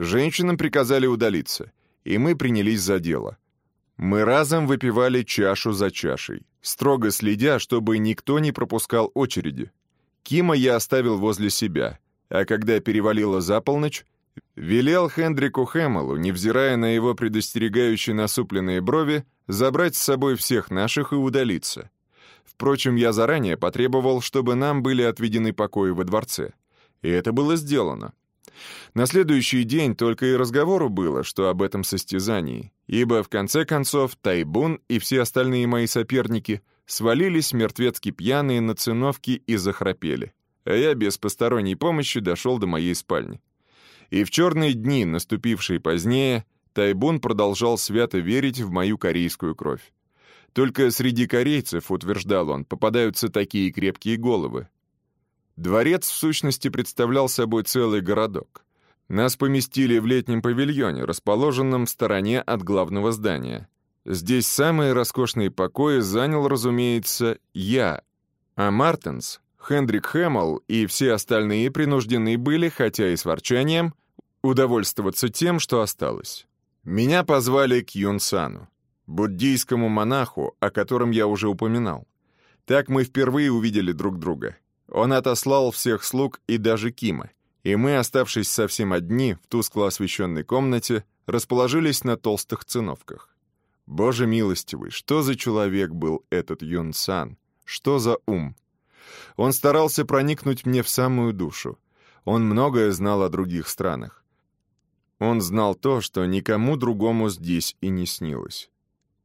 Женщинам приказали удалиться, и мы принялись за дело. Мы разом выпивали чашу за чашей, строго следя, чтобы никто не пропускал очереди. Кима я оставил возле себя, а когда перевалило за полночь, велел Хендрику Хэмелу, невзирая на его предостерегающие насупленные брови, забрать с собой всех наших и удалиться. Впрочем, я заранее потребовал, чтобы нам были отведены покои во дворце. И это было сделано. На следующий день только и разговору было, что об этом состязании, ибо, в конце концов, Тайбун и все остальные мои соперники свалились мертвецки пьяные на циновки и захрапели, а я без посторонней помощи дошел до моей спальни. И в черные дни, наступившие позднее, Тайбун продолжал свято верить в мою корейскую кровь. Только среди корейцев, утверждал он, попадаются такие крепкие головы, Дворец, в сущности, представлял собой целый городок. Нас поместили в летнем павильоне, расположенном в стороне от главного здания. Здесь самые роскошные покои занял, разумеется, я, а Мартенс, Хендрик Хэммел и все остальные принуждены были, хотя и с ворчанием, удовольствоваться тем, что осталось. Меня позвали к Юнсану, буддийскому монаху, о котором я уже упоминал. Так мы впервые увидели друг друга — он отослал всех слуг и даже Кима, и мы, оставшись совсем одни в тускло освещенной комнате, расположились на толстых циновках. Боже милостивый, что за человек был этот Юн Сан? Что за ум? Он старался проникнуть мне в самую душу. Он многое знал о других странах. Он знал то, что никому другому здесь и не снилось.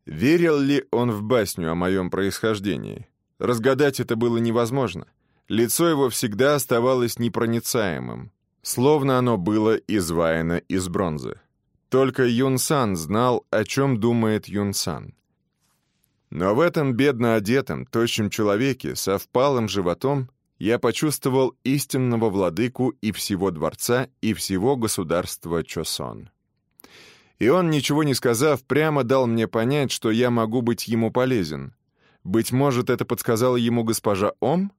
Верил ли он в басню о моем происхождении? Разгадать это было невозможно — Лицо его всегда оставалось непроницаемым, словно оно было изваяно из бронзы. Только Юнсан знал, о чем думает Юнсан. Но в этом бедно одетом, тощем человеке со впалым животом я почувствовал истинного владыку и всего дворца, и всего государства Чосон. И он, ничего не сказав, прямо дал мне понять, что я могу быть ему полезен. Быть может, это подсказала ему госпожа Ом?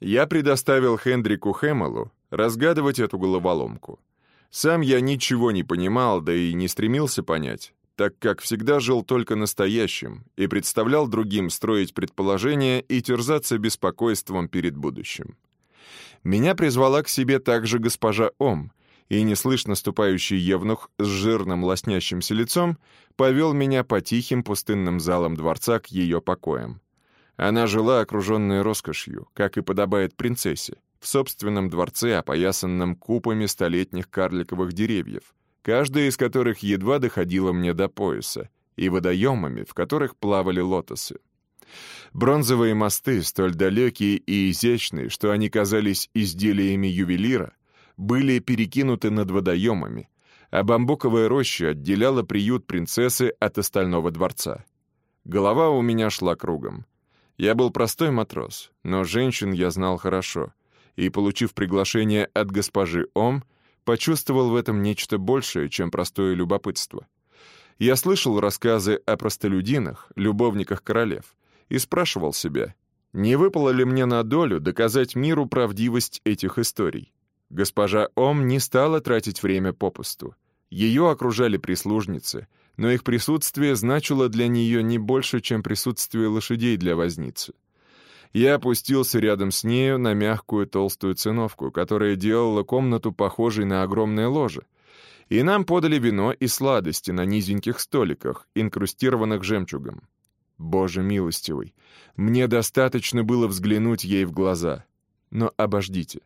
Я предоставил Хендрику Хэмелу разгадывать эту головоломку. Сам я ничего не понимал, да и не стремился понять, так как всегда жил только настоящим и представлял другим строить предположения и терзаться беспокойством перед будущим. Меня призвала к себе также госпожа Ом, и неслышно ступающий евнух с жирным лоснящимся лицом повел меня по тихим пустынным залам дворца к ее покоям. Она жила окруженная роскошью, как и подобает принцессе, в собственном дворце, опоясанном купами столетних карликовых деревьев, каждая из которых едва доходила мне до пояса, и водоемами, в которых плавали лотосы. Бронзовые мосты, столь далекие и изящные, что они казались изделиями ювелира, были перекинуты над водоемами, а бамбуковая роща отделяла приют принцессы от остального дворца. Голова у меня шла кругом. Я был простой матрос, но женщин я знал хорошо, и, получив приглашение от госпожи Ом, почувствовал в этом нечто большее, чем простое любопытство. Я слышал рассказы о простолюдинах, любовниках королев, и спрашивал себя, не выпало ли мне на долю доказать миру правдивость этих историй. Госпожа Ом не стала тратить время попусту. Ее окружали прислужницы — но их присутствие значило для нее не больше, чем присутствие лошадей для возницы. Я опустился рядом с нею на мягкую толстую циновку, которая делала комнату похожей на огромное ложе, И нам подали вино и сладости на низеньких столиках, инкрустированных жемчугом. Боже милостивый, мне достаточно было взглянуть ей в глаза. Но обождите,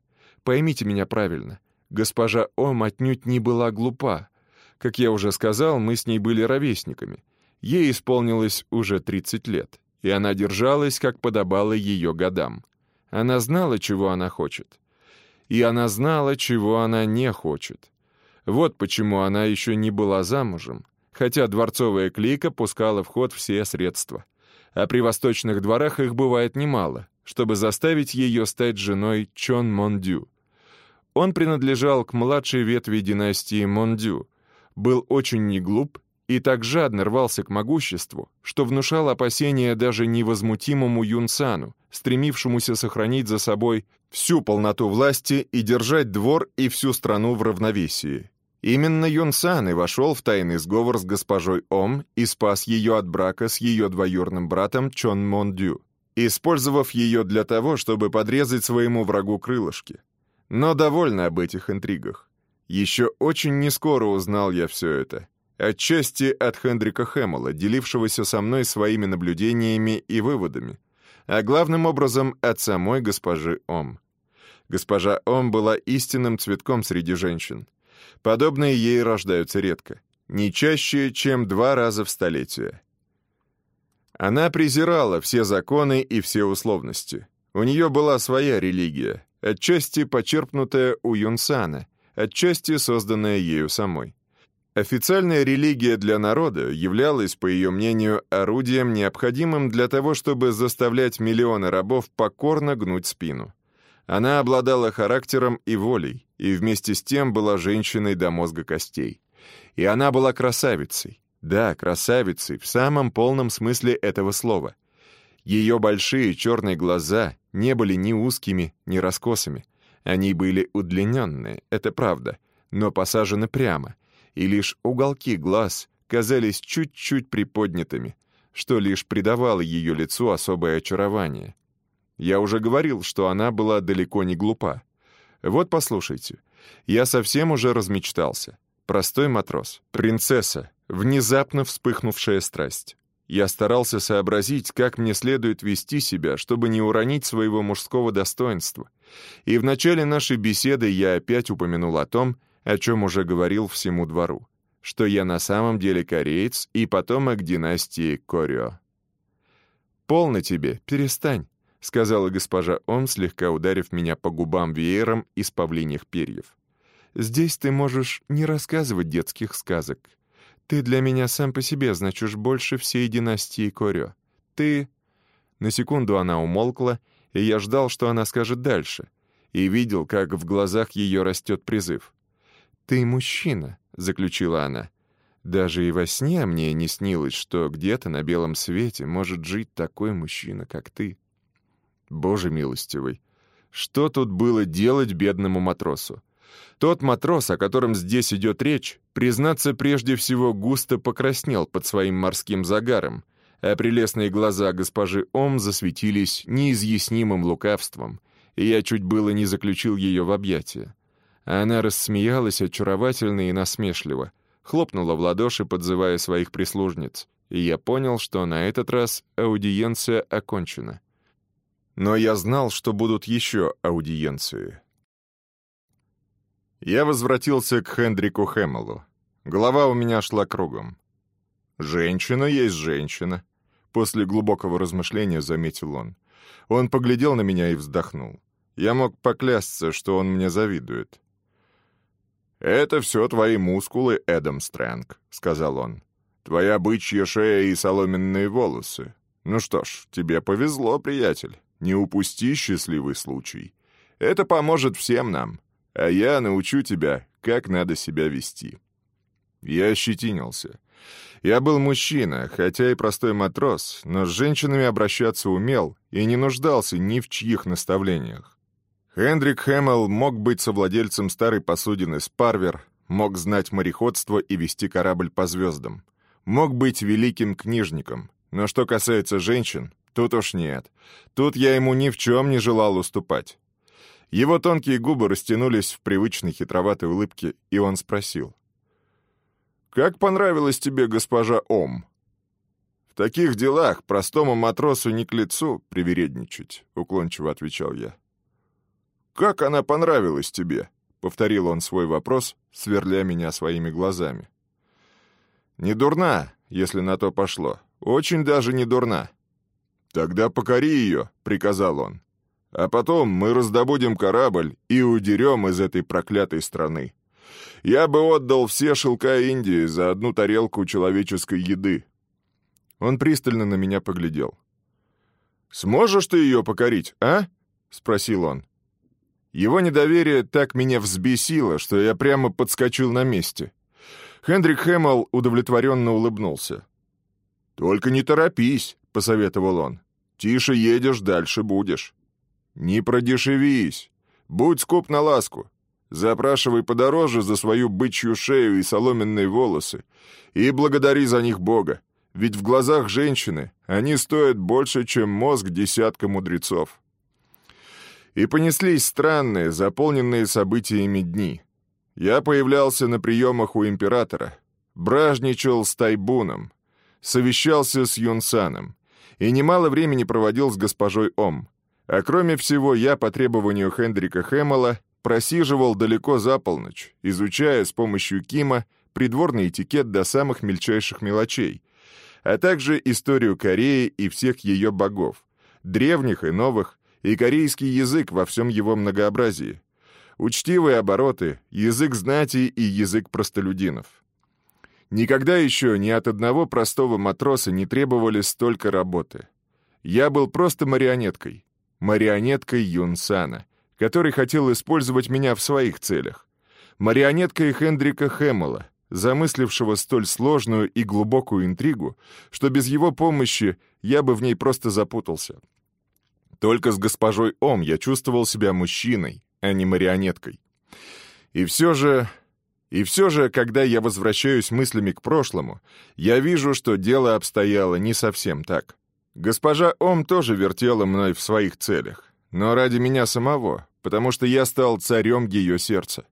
поймите меня правильно. Госпожа Ом отнюдь не была глупа. Как я уже сказал, мы с ней были ровесниками. Ей исполнилось уже 30 лет, и она держалась, как подобало ее годам. Она знала, чего она хочет. И она знала, чего она не хочет. Вот почему она еще не была замужем, хотя дворцовая клика пускала в ход все средства. А при восточных дворах их бывает немало, чтобы заставить ее стать женой Чон Мондю. Он принадлежал к младшей ветви династии Мондю, был очень неглуп и так жадно рвался к могуществу, что внушал опасения даже невозмутимому Юнсану, стремившемуся сохранить за собой всю полноту власти и держать двор и всю страну в равновесии. Именно Юнсан и вошел в тайный сговор с госпожой Ом и спас ее от брака с ее двоюрным братом Чон Мондю, использовав ее для того, чтобы подрезать своему врагу крылышки. Но довольно об этих интригах. Еще очень нескоро узнал я все это. Отчасти от Хендрика Хэммела, делившегося со мной своими наблюдениями и выводами, а главным образом от самой госпожи Ом. Госпожа Ом была истинным цветком среди женщин. Подобные ей рождаются редко, не чаще, чем два раза в столетие. Она презирала все законы и все условности. У нее была своя религия, отчасти почерпнутая у Юнсана, отчасти созданная ею самой. Официальная религия для народа являлась, по ее мнению, орудием, необходимым для того, чтобы заставлять миллионы рабов покорно гнуть спину. Она обладала характером и волей, и вместе с тем была женщиной до мозга костей. И она была красавицей. Да, красавицей, в самом полном смысле этого слова. Ее большие черные глаза не были ни узкими, ни раскосыми. Они были удлиненные, это правда, но посажены прямо, и лишь уголки глаз казались чуть-чуть приподнятыми, что лишь придавало ее лицу особое очарование. Я уже говорил, что она была далеко не глупа. Вот послушайте, я совсем уже размечтался. Простой матрос, принцесса, внезапно вспыхнувшая страсть. Я старался сообразить, как мне следует вести себя, чтобы не уронить своего мужского достоинства. И в начале нашей беседы я опять упомянул о том, о чем уже говорил всему двору, что я на самом деле кореец и потомок династии Корё. «Полно тебе, перестань», — сказала госпожа Ом, слегка ударив меня по губам веером из павлиньих перьев. «Здесь ты можешь не рассказывать детских сказок. Ты для меня сам по себе значишь больше всей династии Корё. Ты...» На секунду она умолкла, и я ждал, что она скажет дальше, и видел, как в глазах ее растет призыв. «Ты мужчина», — заключила она. «Даже и во сне мне не снилось, что где-то на белом свете может жить такой мужчина, как ты». Боже милостивый, что тут было делать бедному матросу? Тот матрос, о котором здесь идет речь, признаться, прежде всего густо покраснел под своим морским загаром, а прелестные глаза госпожи Ом засветились неизъяснимым лукавством, и я чуть было не заключил ее в объятия. Она рассмеялась очаровательно и насмешливо, хлопнула в ладоши, подзывая своих прислужниц, и я понял, что на этот раз аудиенция окончена. Но я знал, что будут еще аудиенции. Я возвратился к Хендрику Хэмелу. Голова у меня шла кругом. «Женщина есть женщина», — после глубокого размышления заметил он. Он поглядел на меня и вздохнул. Я мог поклясться, что он мне завидует. «Это все твои мускулы, Эдам Стрэнг», — сказал он. «Твоя бычья шея и соломенные волосы. Ну что ж, тебе повезло, приятель. Не упусти счастливый случай. Это поможет всем нам а я научу тебя, как надо себя вести». Я ощетинился. Я был мужчина, хотя и простой матрос, но с женщинами обращаться умел и не нуждался ни в чьих наставлениях. Хендрик Хэммел мог быть совладельцем старой посудины «Спарвер», мог знать мореходство и вести корабль по звездам, мог быть великим книжником, но что касается женщин, тут уж нет. Тут я ему ни в чем не желал уступать. Его тонкие губы растянулись в привычной хитроватой улыбке, и он спросил. как понравилась тебе госпожа Ом?» «В таких делах простому матросу не к лицу привередничать», — уклончиво отвечал я. «Как она понравилась тебе?» — повторил он свой вопрос, сверля меня своими глазами. «Не дурна, если на то пошло. Очень даже не дурна». «Тогда покори ее», — приказал он. «А потом мы раздобудем корабль и удерем из этой проклятой страны. Я бы отдал все шелка Индии за одну тарелку человеческой еды». Он пристально на меня поглядел. «Сможешь ты ее покорить, а?» — спросил он. Его недоверие так меня взбесило, что я прямо подскочил на месте. Хендрик Хэммел удовлетворенно улыбнулся. «Только не торопись», — посоветовал он. «Тише едешь, дальше будешь». «Не продешевись. Будь скуп на ласку. Запрашивай подороже за свою бычью шею и соломенные волосы. И благодари за них Бога. Ведь в глазах женщины они стоят больше, чем мозг десятка мудрецов». И понеслись странные, заполненные событиями дни. Я появлялся на приемах у императора, бражничал с Тайбуном, совещался с Юнсаном и немало времени проводил с госпожой Ом. А кроме всего, я по требованию Хендрика Хэммела просиживал далеко за полночь, изучая с помощью Кима придворный этикет до самых мельчайших мелочей, а также историю Кореи и всех ее богов, древних и новых, и корейский язык во всем его многообразии, учтивые обороты, язык знати и язык простолюдинов. Никогда еще ни от одного простого матроса не требовали столько работы. Я был просто марионеткой. Марионеткой Юнсана, который хотел использовать меня в своих целях. Марионеткой Хендрика Хэммела, замыслившего столь сложную и глубокую интригу, что без его помощи я бы в ней просто запутался. Только с госпожой Ом я чувствовал себя мужчиной, а не марионеткой. И все же... И все же, когда я возвращаюсь мыслями к прошлому, я вижу, что дело обстояло не совсем так. Госпожа Ом тоже вертела мной в своих целях, но ради меня самого, потому что я стал царем ее сердца.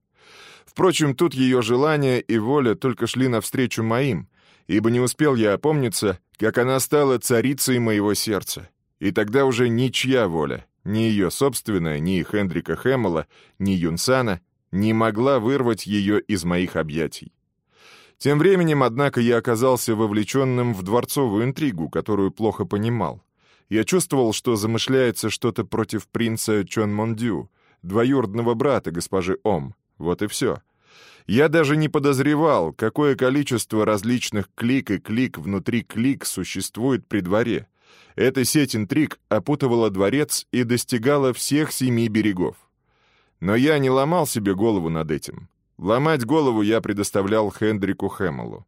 Впрочем, тут ее желания и воля только шли навстречу моим, ибо не успел я опомниться, как она стала царицей моего сердца. И тогда уже ничья воля, ни ее собственная, ни Хендрика Хэммела, ни Юнсана не могла вырвать ее из моих объятий. Тем временем, однако, я оказался вовлеченным в дворцовую интригу, которую плохо понимал. Я чувствовал, что замышляется что-то против принца Чон Мондю, двоюродного брата госпожи Ом. Вот и все. Я даже не подозревал, какое количество различных клик и клик внутри клик существует при дворе. Эта сеть интриг опутывала дворец и достигала всех семи берегов. Но я не ломал себе голову над этим. Ломать голову я предоставлял Хендрику Хэммелу.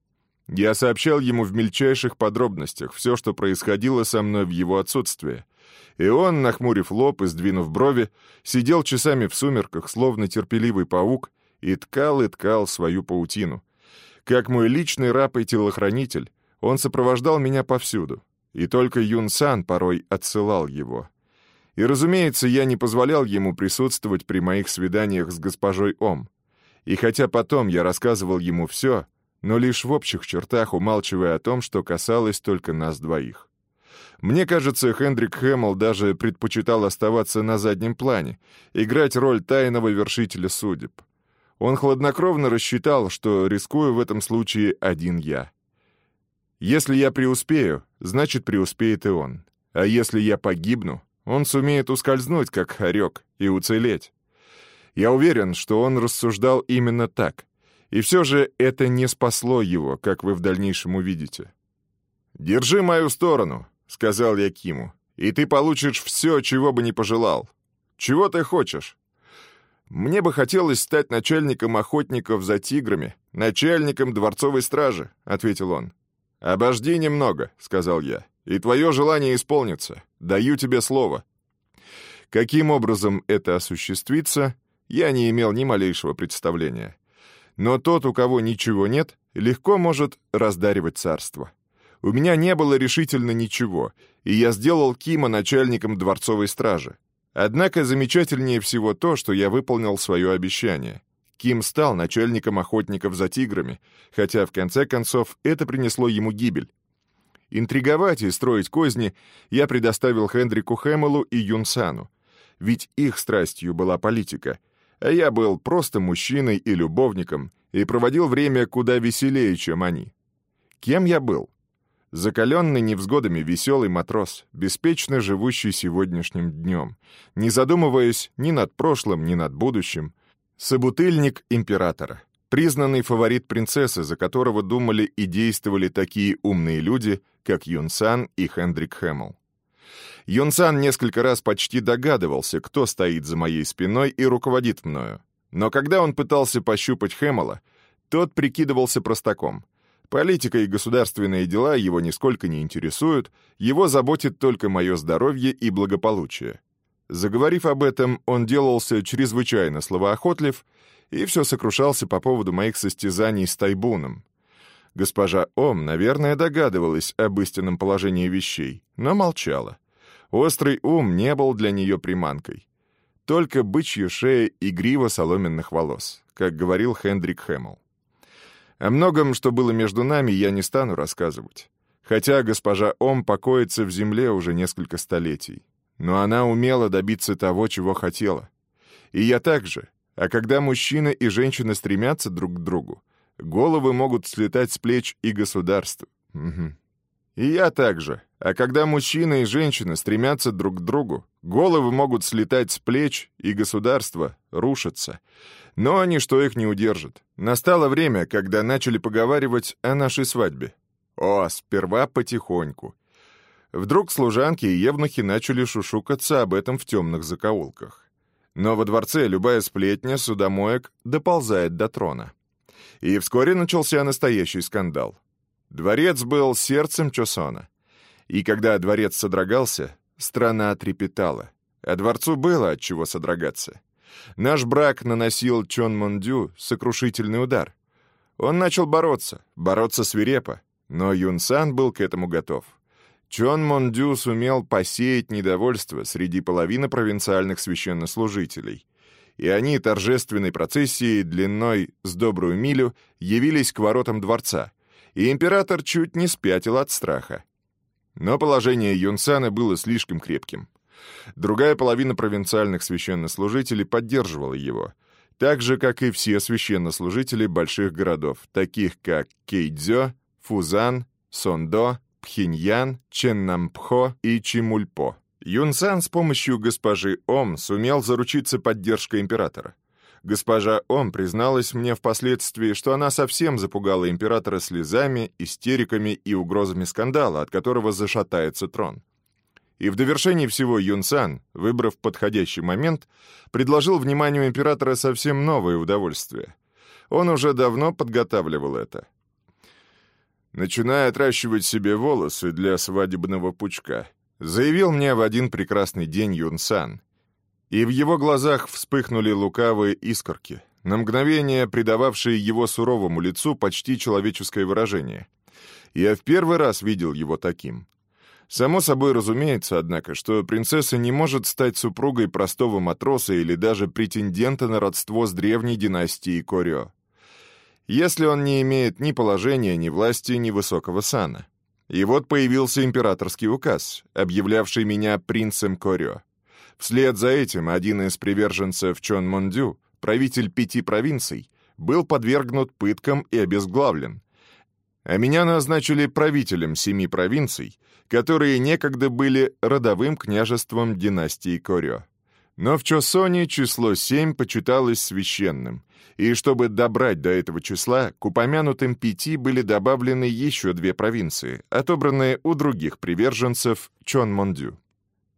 Я сообщал ему в мельчайших подробностях все, что происходило со мной в его отсутствие. И он, нахмурив лоб и сдвинув брови, сидел часами в сумерках, словно терпеливый паук, и ткал и ткал свою паутину. Как мой личный раб и телохранитель, он сопровождал меня повсюду и только Юн Сан порой отсылал его. И, разумеется, я не позволял ему присутствовать при моих свиданиях с госпожой Ом. И хотя потом я рассказывал ему все, но лишь в общих чертах умалчивая о том, что касалось только нас двоих. Мне кажется, Хендрик Хэммел даже предпочитал оставаться на заднем плане, играть роль тайного вершителя судеб. Он хладнокровно рассчитал, что рискую в этом случае один я. Если я преуспею, значит, преуспеет и он. А если я погибну, он сумеет ускользнуть, как хорек, и уцелеть. Я уверен, что он рассуждал именно так. И все же это не спасло его, как вы в дальнейшем увидите. «Держи мою сторону», — сказал я Киму, «и ты получишь все, чего бы не пожелал. Чего ты хочешь?» «Мне бы хотелось стать начальником охотников за тиграми, начальником дворцовой стражи», — ответил он. «Обожди немного», — сказал я, — «и твое желание исполнится. Даю тебе слово». Каким образом это осуществится, я не имел ни малейшего представления. Но тот, у кого ничего нет, легко может раздаривать царство. У меня не было решительно ничего, и я сделал Кима начальником дворцовой стражи. Однако замечательнее всего то, что я выполнил свое обещание. Ким стал начальником охотников за тиграми, хотя в конце концов это принесло ему гибель. Интриговать и строить козни я предоставил Хендрику Хэмелу и Юнсану, ведь их страстью была политика, а я был просто мужчиной и любовником и проводил время куда веселее, чем они. Кем я был? Закаленный невзгодами веселый матрос, беспечно живущий сегодняшним днем, не задумываясь ни над прошлым, ни над будущим. Собутыльник императора, признанный фаворит принцессы, за которого думали и действовали такие умные люди, как Юнсан и Хендрик Хэмл. Юнсан несколько раз почти догадывался, кто стоит за моей спиной и руководит мною. Но когда он пытался пощупать Хэмела, тот прикидывался простаком — Политика и государственные дела его нисколько не интересуют, его заботит только мое здоровье и благополучие. Заговорив об этом, он делался чрезвычайно словоохотлив и все сокрушался по поводу моих состязаний с Тайбуном. Госпожа Ом, наверное, догадывалась об истинном положении вещей, но молчала. Острый ум не был для нее приманкой. Только бычья шея и грива соломенных волос, как говорил Хендрик Хэмл. О многом, что было между нами, я не стану рассказывать. Хотя госпожа Ом покоится в земле уже несколько столетий. Но она умела добиться того, чего хотела. И я также. А когда мужчина и женщина стремятся друг к другу, головы могут слетать с плеч и государства. Угу. И я также. А когда мужчина и женщина стремятся друг к другу, головы могут слетать с плеч, и государства рушатся. Но ничто их не удержит. Настало время, когда начали поговаривать о нашей свадьбе. О, сперва потихоньку. Вдруг служанки и евнухи начали шушукаться об этом в темных закоулках. Но во дворце любая сплетня судомоек доползает до трона. И вскоре начался настоящий скандал. Дворец был сердцем Чосона. И когда дворец содрогался, страна трепетала. А дворцу было от чего содрогаться. Наш брак наносил Чон Мондю сокрушительный удар. Он начал бороться, бороться свирепо, но Юн Сан был к этому готов. Чон Мондю сумел посеять недовольство среди половины провинциальных священнослужителей, и они торжественной процессией длиной с добрую милю явились к воротам дворца, и император чуть не спятил от страха. Но положение Юнсана было слишком крепким. Другая половина провинциальных священнослужителей поддерживала его, так же, как и все священнослужители больших городов, таких как Кейдзё, Фузан, Сондо, Пхеньян, Ченнампхо и Чимульпо. Юнсан с помощью госпожи Ом сумел заручиться поддержкой императора. Госпожа Ом призналась мне впоследствии, что она совсем запугала императора слезами, истериками и угрозами скандала, от которого зашатается трон. И в довершении всего Юнсан, выбрав подходящий момент, предложил вниманию императора совсем новое удовольствие. Он уже давно подготавливал это. «Начиная отращивать себе волосы для свадебного пучка», заявил мне в один прекрасный день Юнсан. И в его глазах вспыхнули лукавые искорки, на мгновение придававшие его суровому лицу почти человеческое выражение. Я в первый раз видел его таким. Само собой разумеется, однако, что принцесса не может стать супругой простого матроса или даже претендента на родство с древней династией Корё, если он не имеет ни положения, ни власти, ни высокого сана. И вот появился императорский указ, объявлявший меня принцем Корё. Вслед за этим один из приверженцев Чон Мондю, правитель пяти провинций, был подвергнут пыткам и обезглавлен, а меня назначили правителем семи провинций, которые некогда были родовым княжеством династии Корё. Но в Чосоне число семь почиталось священным, и чтобы добрать до этого числа, к упомянутым пяти были добавлены еще две провинции, отобранные у других приверженцев Чон-Мондю.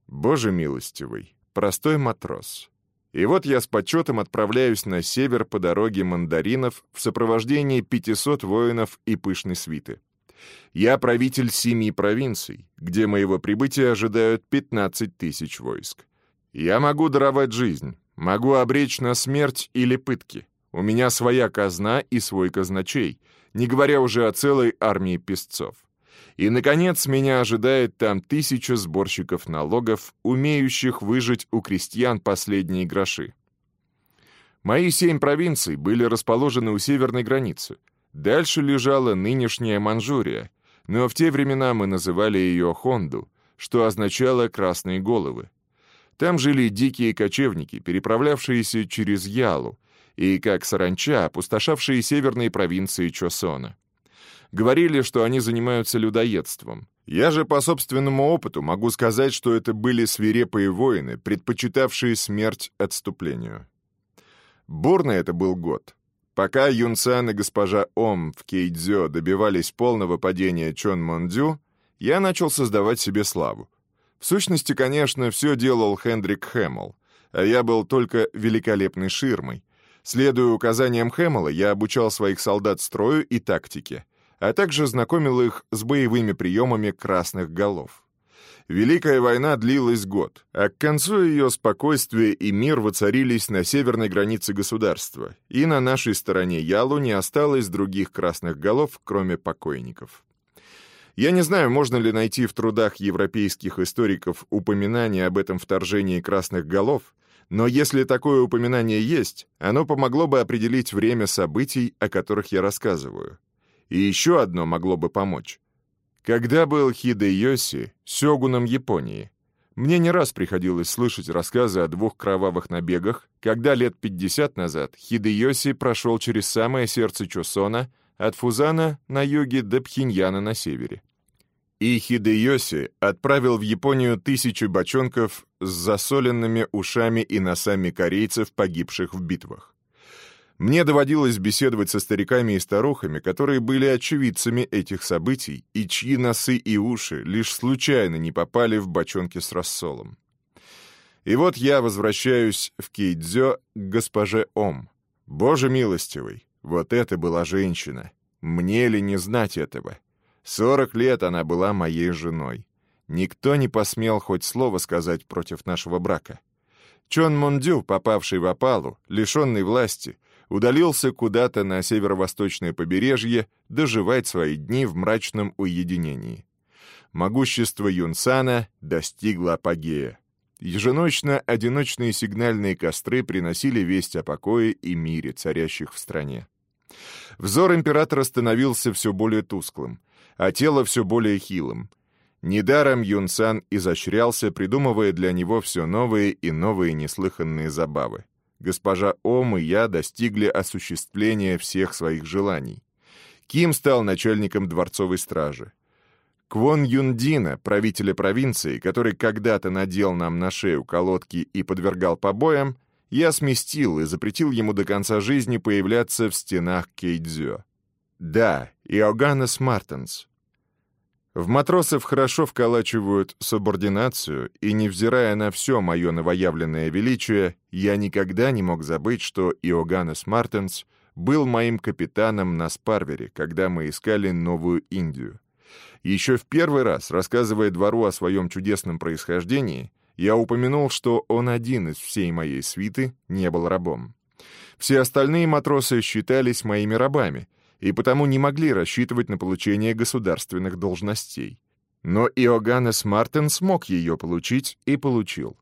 Боже милостивый, простой матрос. И вот я с почетом отправляюсь на север по дороге мандаринов в сопровождении 500 воинов и пышной свиты. Я правитель семи провинций, где моего прибытия ожидают 15 тысяч войск. Я могу даровать жизнь, могу обречь на смерть или пытки. У меня своя казна и свой казначей, не говоря уже о целой армии песцов. И, наконец, меня ожидает там тысяча сборщиков налогов, умеющих выжить у крестьян последние гроши. Мои семь провинций были расположены у северной границы. Дальше лежала нынешняя Манчжурия, но в те времена мы называли ее Хонду, что означало «красные головы». Там жили дикие кочевники, переправлявшиеся через Ялу, и, как саранча, опустошавшие северные провинции Чосона. Говорили, что они занимаются людоедством. Я же по собственному опыту могу сказать, что это были свирепые воины, предпочитавшие смерть отступлению. Бурный это был год. Пока Юнсан и госпожа Ом в Кейдзё добивались полного падения Чон Мондю, я начал создавать себе славу. В сущности, конечно, все делал Хендрик Хэммел, а я был только великолепной ширмой. Следуя указаниям Хэммела, я обучал своих солдат строю и тактике, а также знакомил их с боевыми приемами красных голов. Великая война длилась год, а к концу ее спокойствие и мир воцарились на северной границе государства, и на нашей стороне Ялу не осталось других красных голов, кроме покойников. Я не знаю, можно ли найти в трудах европейских историков упоминание об этом вторжении красных голов, но если такое упоминание есть, оно помогло бы определить время событий, о которых я рассказываю. И еще одно могло бы помочь. Когда был Хидеёси сёгуном Японии, мне не раз приходилось слышать рассказы о двух кровавых набегах, когда лет 50 назад Хидеёси прошел через самое сердце Чосона, от Фузана на юге до Пхеньяна на севере. И Хидеёси отправил в Японию тысячи бочонков с засоленными ушами и носами корейцев, погибших в битвах. Мне доводилось беседовать со стариками и старухами, которые были очевидцами этих событий и чьи носы и уши лишь случайно не попали в бочонки с рассолом. И вот я возвращаюсь в Кейдзё к госпоже Ом. Боже милостивый, вот это была женщина. Мне ли не знать этого? Сорок лет она была моей женой. Никто не посмел хоть слово сказать против нашего брака. Чон Мондю, попавший в опалу, лишенный власти, удалился куда-то на северо-восточное побережье доживать свои дни в мрачном уединении. Могущество Юнсана достигло апогея. Еженочно одиночные сигнальные костры приносили весть о покое и мире, царящих в стране. Взор императора становился все более тусклым, а тело все более хилым. Недаром Юнсан изощрялся, придумывая для него все новые и новые неслыханные забавы госпожа Ом и я достигли осуществления всех своих желаний. Ким стал начальником дворцовой стражи. Квон Юндина, правителя провинции, который когда-то надел нам на шею колодки и подвергал побоям, я сместил и запретил ему до конца жизни появляться в стенах Кейдзё. Да, Иоганнес Мартенс, в матросов хорошо вколачивают субординацию, и, невзирая на все мое новоявленное величие, я никогда не мог забыть, что Иоганнес Мартенс был моим капитаном на Спарвере, когда мы искали Новую Индию. Еще в первый раз, рассказывая двору о своем чудесном происхождении, я упомянул, что он один из всей моей свиты не был рабом. Все остальные матросы считались моими рабами, и потому не могли рассчитывать на получение государственных должностей. Но Иоганнес Мартин смог ее получить и получил.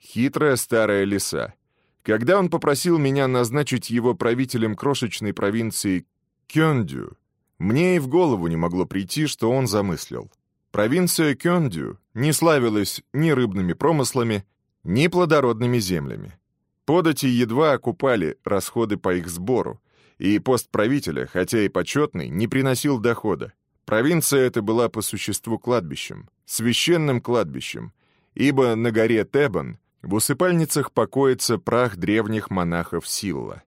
Хитрая старая лиса. Когда он попросил меня назначить его правителем крошечной провинции Кёндю, мне и в голову не могло прийти, что он замыслил. Провинция Кёндю не славилась ни рыбными промыслами, ни плодородными землями. Подати едва окупали расходы по их сбору, и пост правителя, хотя и почетный, не приносил дохода. Провинция эта была по существу кладбищем, священным кладбищем, ибо на горе Тебан в усыпальницах покоится прах древних монахов Силла.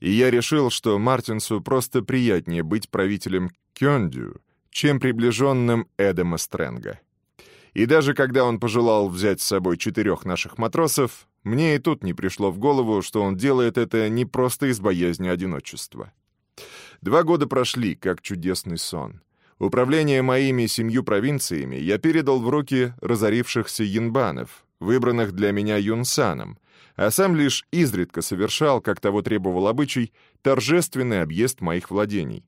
И я решил, что Мартинсу просто приятнее быть правителем Кёндю, чем приближенным Эдема Стрэнга. И даже когда он пожелал взять с собой четырех наших матросов, мне и тут не пришло в голову, что он делает это не просто из боязни одиночества. Два года прошли, как чудесный сон. Управление моими семью провинциями я передал в руки разорившихся янбанов, выбранных для меня юнсаном, а сам лишь изредка совершал, как того требовал обычай, торжественный объезд моих владений.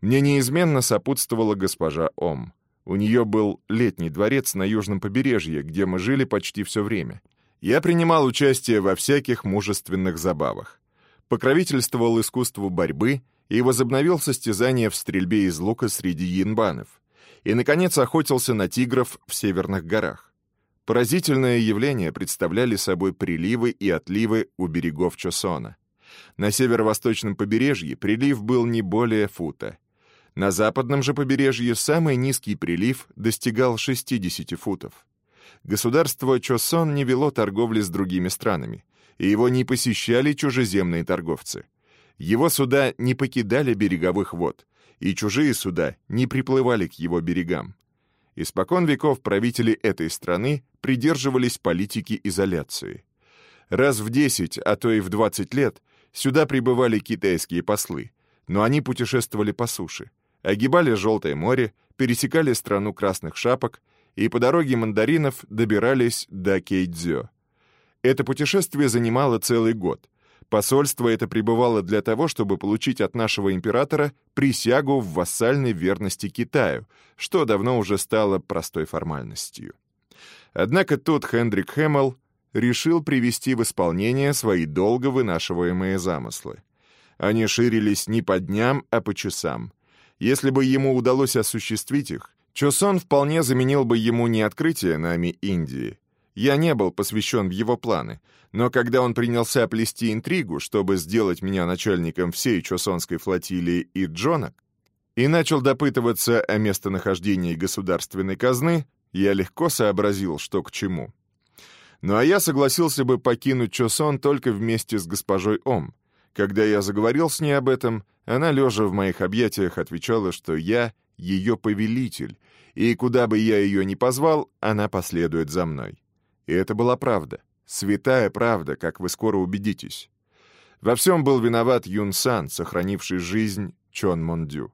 Мне неизменно сопутствовала госпожа Ом. У нее был летний дворец на южном побережье, где мы жили почти все время. Я принимал участие во всяких мужественных забавах. покровительствовал искусству борьбы и возобновил состязания в стрельбе из лука среди янбанов, и, наконец, охотился на тигров в северных горах. Поразительное явление представляли собой приливы и отливы у берегов Чосона. На северо-восточном побережье прилив был не более фута. На западном же побережье самый низкий прилив достигал 60 футов. Государство Чосон не вело торговли с другими странами, и его не посещали чужеземные торговцы. Его суда не покидали береговых вод, и чужие суда не приплывали к его берегам. Испокон веков правители этой страны придерживались политики изоляции. Раз в 10, а то и в 20 лет сюда прибывали китайские послы, но они путешествовали по суше, огибали Желтое море, пересекали страну красных шапок и по дороге мандаринов добирались до Кейдзё. Это путешествие занимало целый год. Посольство это пребывало для того, чтобы получить от нашего императора присягу в вассальной верности Китаю, что давно уже стало простой формальностью. Однако тот Хендрик Хэммел решил привести в исполнение свои долго вынашиваемые замыслы. Они ширились не по дням, а по часам. Если бы ему удалось осуществить их, Чосон вполне заменил бы ему не открытие нами Индии. Я не был посвящен в его планы, но когда он принялся плести интригу, чтобы сделать меня начальником всей Чосонской флотилии и Джонок, и начал допытываться о местонахождении государственной казны, я легко сообразил, что к чему. Ну а я согласился бы покинуть Чосон только вместе с госпожой Ом. Когда я заговорил с ней об этом, она, лежа в моих объятиях, отвечала, что я ее повелитель, и куда бы я ее ни позвал, она последует за мной. И это была правда. Святая правда, как вы скоро убедитесь. Во всем был виноват Юн Сан, сохранивший жизнь Чон Мондю.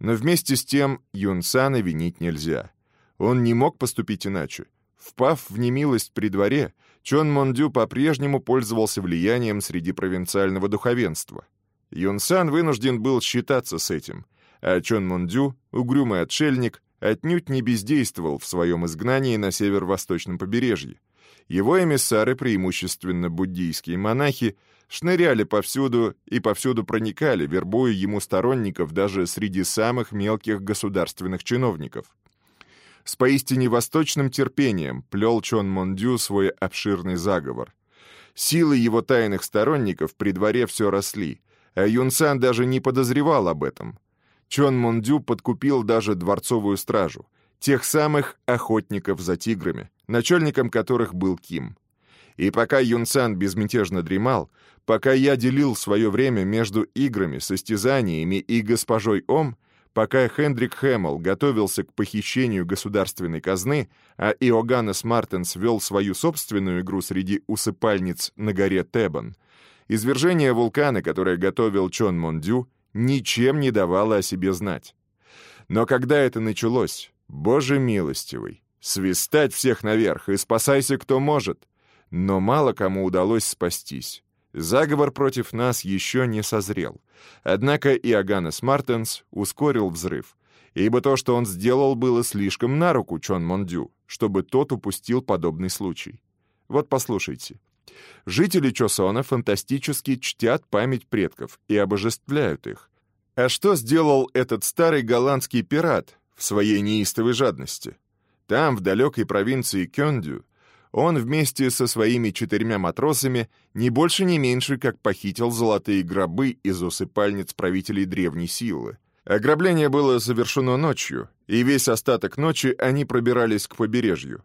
Но вместе с тем Юн Сана винить нельзя. Он не мог поступить иначе. Впав в немилость при дворе, Чон Мондю по-прежнему пользовался влиянием среди провинциального духовенства. Юн Сан вынужден был считаться с этим, а Чон Мондю, угрюмый отшельник, отнюдь не бездействовал в своем изгнании на северо-восточном побережье. Его эмиссары, преимущественно буддийские монахи, шныряли повсюду и повсюду проникали, вербуя ему сторонников даже среди самых мелких государственных чиновников. С поистине восточным терпением плел Чон Мондю свой обширный заговор. Силы его тайных сторонников при дворе все росли, а Юнсан даже не подозревал об этом. Чон Мондю подкупил даже дворцовую стражу, тех самых охотников за тиграми, начальником которых был Ким. И пока Юнсан безмятежно дремал, пока я делил свое время между играми, состязаниями и госпожой Ом, пока Хендрик Хэммел готовился к похищению государственной казны, а Иоганнес Мартенс вел свою собственную игру среди усыпальниц на горе Тебан, извержение вулкана, которое готовил Чон Мондю, ничем не давало о себе знать. Но когда это началось, Боже милостивый, свистать всех наверх и спасайся, кто может. Но мало кому удалось спастись. Заговор против нас еще не созрел. Однако Иоганнес Мартенс ускорил взрыв, ибо то, что он сделал, было слишком на руку Чон Мондю, чтобы тот упустил подобный случай. Вот послушайте. Жители Чосона фантастически чтят память предков и обожествляют их. А что сделал этот старый голландский пират в своей неистовой жадности? Там, в далекой провинции Кёндю, он вместе со своими четырьмя матросами не больше не меньше, как похитил золотые гробы из усыпальниц правителей древней силы. Ограбление было совершено ночью, и весь остаток ночи они пробирались к побережью.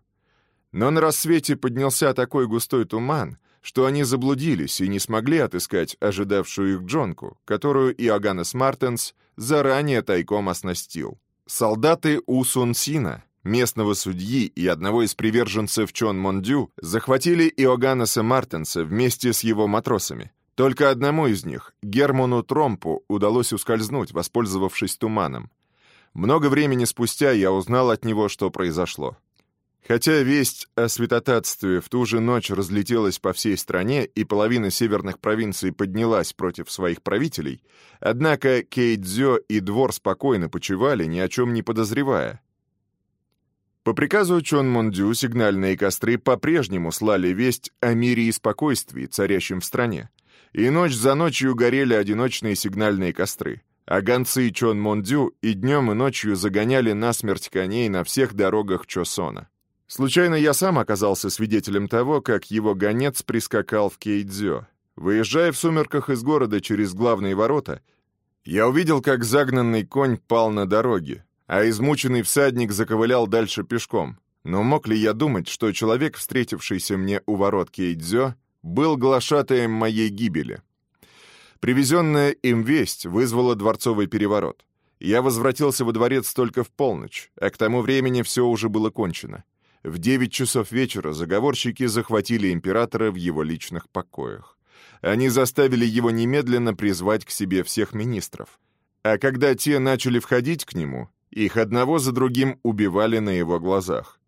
Но на рассвете поднялся такой густой туман, что они заблудились и не смогли отыскать ожидавшую их джонку, которую Иоганнес Мартенс заранее тайком оснастил. Солдаты Усун Сина, местного судьи и одного из приверженцев Чон Мондю, захватили Иоганнеса Мартенса вместе с его матросами. Только одному из них, Герману Тромпу, удалось ускользнуть, воспользовавшись туманом. Много времени спустя я узнал от него, что произошло. Хотя весть о святотатстве в ту же ночь разлетелась по всей стране и половина северных провинций поднялась против своих правителей, однако Кейдзё и двор спокойно почивали, ни о чем не подозревая. По приказу Чон Мондю сигнальные костры по-прежнему слали весть о мире и спокойствии, царящем в стране. И ночь за ночью горели одиночные сигнальные костры, а гонцы Чон Мондю и днем и ночью загоняли насмерть коней на всех дорогах Чосона. Случайно я сам оказался свидетелем того, как его гонец прискакал в Кейдзё. Выезжая в сумерках из города через главные ворота, я увидел, как загнанный конь пал на дороге, а измученный всадник заковылял дальше пешком. Но мог ли я думать, что человек, встретившийся мне у ворот Кейдзё, был глашатаем моей гибели? Привезенная им весть вызвала дворцовый переворот. Я возвратился во дворец только в полночь, а к тому времени все уже было кончено. В девять часов вечера заговорщики захватили императора в его личных покоях. Они заставили его немедленно призвать к себе всех министров. А когда те начали входить к нему, их одного за другим убивали на его глазах.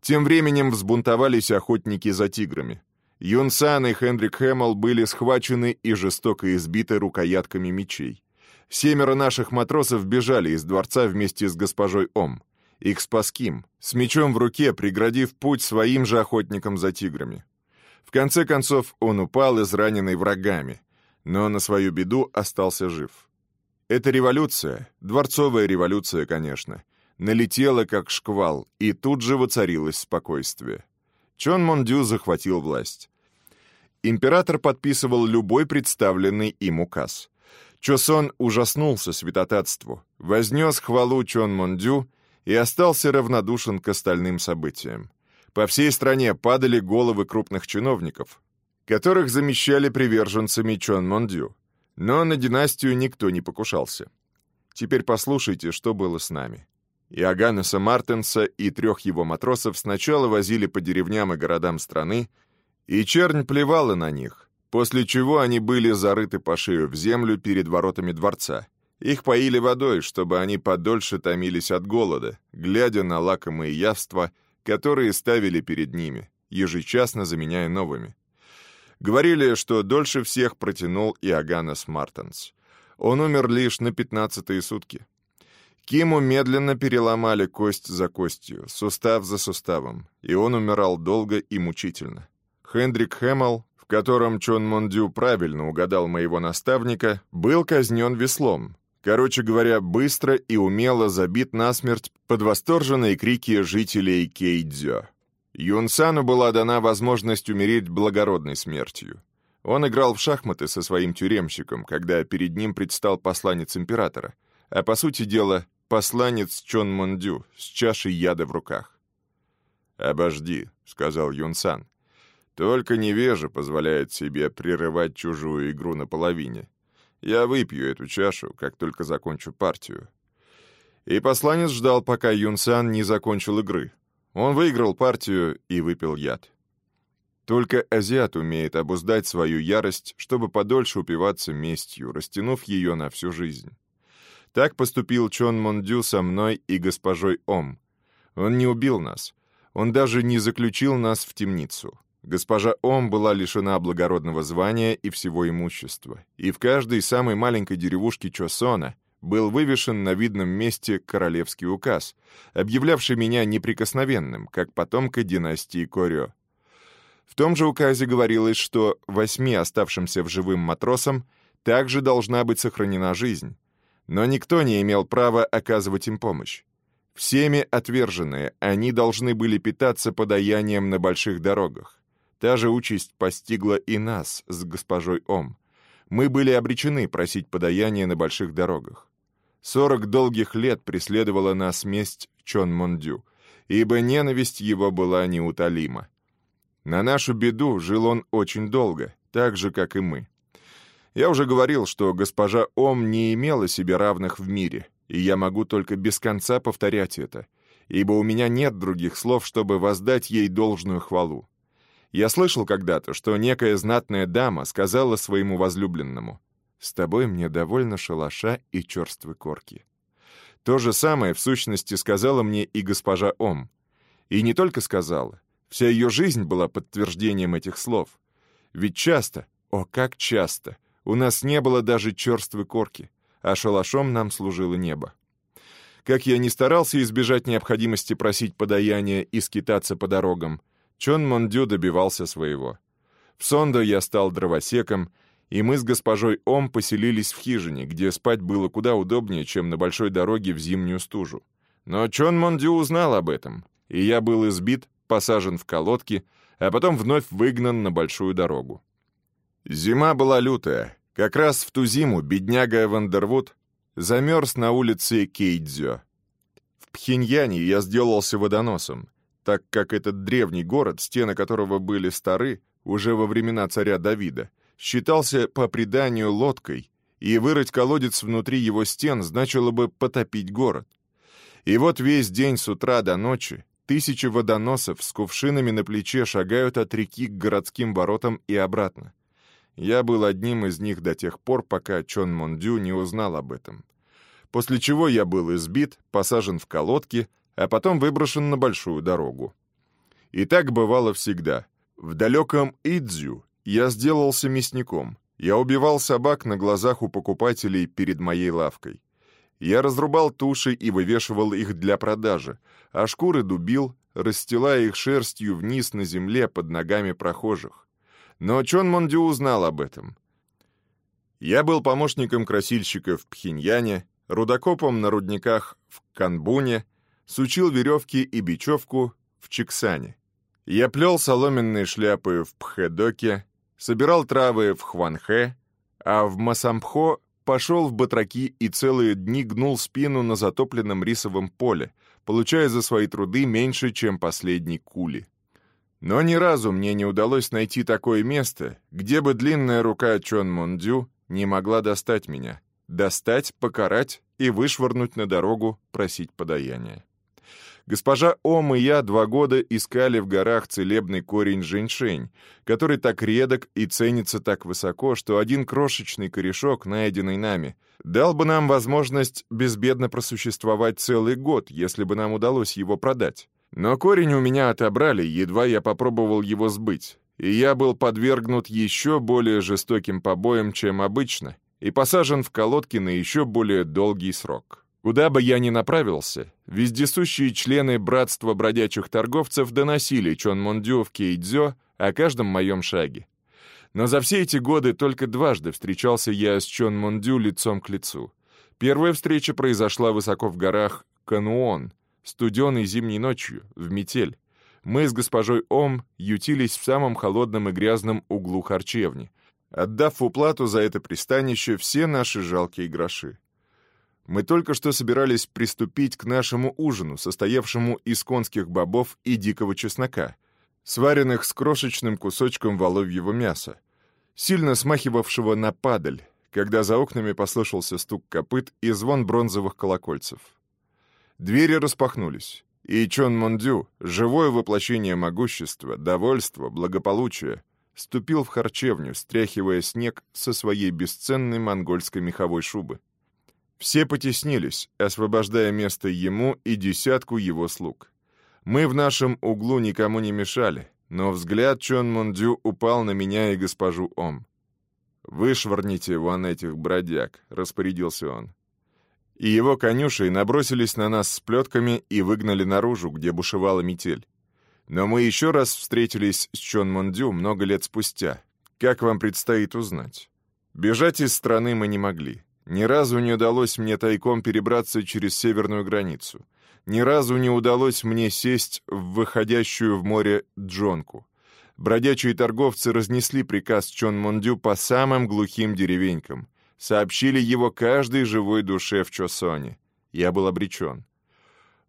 Тем временем взбунтовались охотники за тиграми. Юн Сан и Хендрик Хэммел были схвачены и жестоко избиты рукоятками мечей. Семеро наших матросов бежали из дворца вместе с госпожой Ом. Их спас Ким, с мечом в руке, преградив путь своим же охотникам за тиграми. В конце концов он упал, израненный врагами, но на свою беду остался жив. Эта революция, дворцовая революция, конечно, налетела как шквал, и тут же воцарилось спокойствие. Чон Мондю захватил власть. Император подписывал любой представленный им указ. Чосон ужаснулся святотатству, вознес хвалу Чон Мондю и остался равнодушен к остальным событиям. По всей стране падали головы крупных чиновников, которых замещали приверженцами Чон Мондю. Но на династию никто не покушался. Теперь послушайте, что было с нами. Иоганнеса Мартенса и трех его матросов сначала возили по деревням и городам страны, и чернь плевала на них, после чего они были зарыты по шею в землю перед воротами дворца. Их поили водой, чтобы они подольше томились от голода, глядя на лакомые явства, которые ставили перед ними, ежечасно заменяя новыми. Говорили, что дольше всех протянул Иоганнес Мартенс. Он умер лишь на пятнадцатые сутки. Киму медленно переломали кость за костью, сустав за суставом, и он умирал долго и мучительно. Хендрик Хэммел, в котором Чон Мондю правильно угадал моего наставника, был казнен веслом. Короче говоря, быстро и умело забит насмерть под восторженные крики жителей Кейдзё. Юнсану была дана возможность умереть благородной смертью. Он играл в шахматы со своим тюремщиком, когда перед ним предстал посланец императора, а по сути дела посланец Чон Мондю с чашей яда в руках. «Обожди», — сказал Юнсан. «Только невежа позволяет себе прерывать чужую игру наполовине. Я выпью эту чашу, как только закончу партию». И посланец ждал, пока Юнсан не закончил игры. Он выиграл партию и выпил яд. Только азиат умеет обуздать свою ярость, чтобы подольше упиваться местью, растянув ее на всю жизнь. Так поступил Чон Мондю со мной и госпожой Ом. Он не убил нас. Он даже не заключил нас в темницу. Госпожа Ом была лишена благородного звания и всего имущества, и в каждой самой маленькой деревушке Чосона был вывешен на видном месте королевский указ, объявлявший меня неприкосновенным, как потомка династии Корё. В том же указе говорилось, что восьми оставшимся в живым матросам также должна быть сохранена жизнь, но никто не имел права оказывать им помощь. Всеми отверженные, они должны были питаться подаянием на больших дорогах. Та же участь постигла и нас с госпожой Ом. Мы были обречены просить подаяние на больших дорогах. Сорок долгих лет преследовала нас месть Чон Мондю, ибо ненависть его была неутолима. На нашу беду жил он очень долго, так же, как и мы. Я уже говорил, что госпожа Ом не имела себе равных в мире, и я могу только без конца повторять это, ибо у меня нет других слов, чтобы воздать ей должную хвалу. Я слышал когда-то, что некая знатная дама сказала своему возлюбленному, «С тобой мне довольно шалаша и черствы корки». То же самое, в сущности, сказала мне и госпожа Ом. И не только сказала, вся ее жизнь была подтверждением этих слов. Ведь часто, о, как часто — у нас не было даже черствой корки, а шалашом нам служило небо. Как я не старался избежать необходимости просить подаяния и скитаться по дорогам, Чон Мондю добивался своего. В Сондо я стал дровосеком, и мы с госпожой Ом поселились в хижине, где спать было куда удобнее, чем на большой дороге в зимнюю стужу. Но Чон Мондю узнал об этом, и я был избит, посажен в колодки, а потом вновь выгнан на большую дорогу. Зима была лютая. Как раз в ту зиму бедняга Вандервуд замерз на улице Кейдзё. В Пхеньяне я сделался водоносом, так как этот древний город, стены которого были стары, уже во времена царя Давида, считался по преданию лодкой, и вырыть колодец внутри его стен значило бы потопить город. И вот весь день с утра до ночи тысячи водоносов с кувшинами на плече шагают от реки к городским воротам и обратно. Я был одним из них до тех пор, пока Чон Мондю не узнал об этом. После чего я был избит, посажен в колодки, а потом выброшен на большую дорогу. И так бывало всегда. В далеком Идзю я сделался мясником. Я убивал собак на глазах у покупателей перед моей лавкой. Я разрубал туши и вывешивал их для продажи, а шкуры дубил, расстилая их шерстью вниз на земле под ногами прохожих. Но Чон Мондю узнал об этом. Я был помощником красильщика в Пхеньяне, рудокопом на рудниках в Канбуне, сучил веревки и бечевку в Чиксане. Я плел соломенные шляпы в Пхедоке, собирал травы в Хванхэ, а в Масампхо пошел в батраки и целые дни гнул спину на затопленном рисовом поле, получая за свои труды меньше, чем последний кули. Но ни разу мне не удалось найти такое место, где бы длинная рука Чон Мондю не могла достать меня, достать, покарать и вышвырнуть на дорогу просить подаяния. Госпожа Ом и я два года искали в горах целебный корень женьшень, который так редок и ценится так высоко, что один крошечный корешок, найденный нами, дал бы нам возможность безбедно просуществовать целый год, если бы нам удалось его продать. Но корень у меня отобрали, едва я попробовал его сбыть, и я был подвергнут еще более жестоким побоям, чем обычно, и посажен в колодки на еще более долгий срок. Куда бы я ни направился, вездесущие члены братства бродячих торговцев доносили Чон Мондю в Кейдзё о каждом моем шаге. Но за все эти годы только дважды встречался я с Чон Мондю лицом к лицу. Первая встреча произошла высоко в горах Кануон, студеной зимней ночью, в метель. Мы с госпожой Ом ютились в самом холодном и грязном углу харчевни, отдав уплату за это пристанище все наши жалкие гроши. Мы только что собирались приступить к нашему ужину, состоявшему из конских бобов и дикого чеснока, сваренных с крошечным кусочком воловьего мяса, сильно смахивавшего на падаль, когда за окнами послышался стук копыт и звон бронзовых колокольцев. Двери распахнулись, и Чон Мондю, живое воплощение могущества, довольства, благополучия, ступил в харчевню, стряхивая снег со своей бесценной монгольской меховой шубы. Все потеснились, освобождая место ему и десятку его слуг. Мы в нашем углу никому не мешали, но взгляд Чон Мондю упал на меня и госпожу Ом. «Вышвырните вон этих бродяг», — распорядился он. И его конюши набросились на нас с плетками и выгнали наружу, где бушевала метель. Но мы еще раз встретились с Чон Мондю много лет спустя. Как вам предстоит узнать? Бежать из страны мы не могли. Ни разу не удалось мне тайком перебраться через северную границу. Ни разу не удалось мне сесть в выходящую в море джонку. Бродячие торговцы разнесли приказ Чон Мондю по самым глухим деревенькам. Сообщили его каждой живой душе в Чосоне. Я был обречен.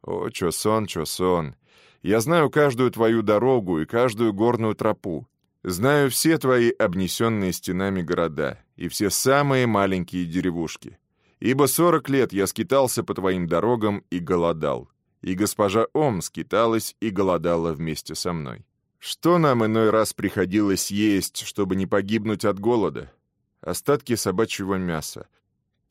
О, Чосон, Чосон, я знаю каждую твою дорогу и каждую горную тропу. Знаю все твои обнесенные стенами города и все самые маленькие деревушки. Ибо сорок лет я скитался по твоим дорогам и голодал, и госпожа Ом скиталась и голодала вместе со мной. Что нам иной раз приходилось есть, чтобы не погибнуть от голода? Остатки собачьего мяса,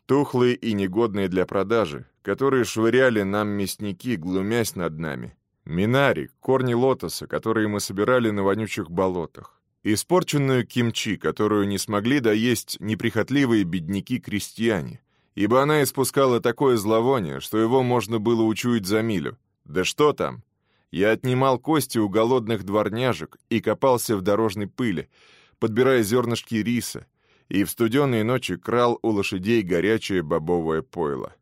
тухлые и негодные для продажи, которые швыряли нам мясники, глумясь над нами. Минари, корни лотоса, которые мы собирали на вонючих болотах испорченную кимчи, которую не смогли доесть неприхотливые бедняки-крестьяне, ибо она испускала такое зловоние, что его можно было учуять за милю. Да что там? Я отнимал кости у голодных дворняжек и копался в дорожной пыли, подбирая зернышки риса, и в студеные ночи крал у лошадей горячее бобовое пойло.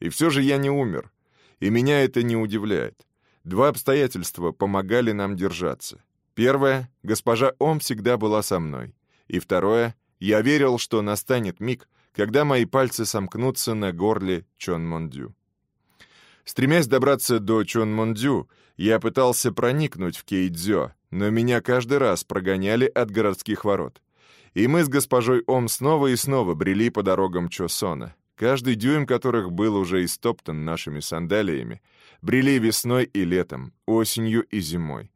И все же я не умер, и меня это не удивляет. Два обстоятельства помогали нам держаться. Первое — госпожа Ом всегда была со мной. И второе — я верил, что настанет миг, когда мои пальцы сомкнутся на горле Чон Мондю. Стремясь добраться до Чон Мондю, я пытался проникнуть в Кейдзё, но меня каждый раз прогоняли от городских ворот. И мы с госпожой Ом снова и снова брели по дорогам Чосона, каждый дюйм которых был уже истоптан нашими сандалиями, брели весной и летом, осенью и зимой.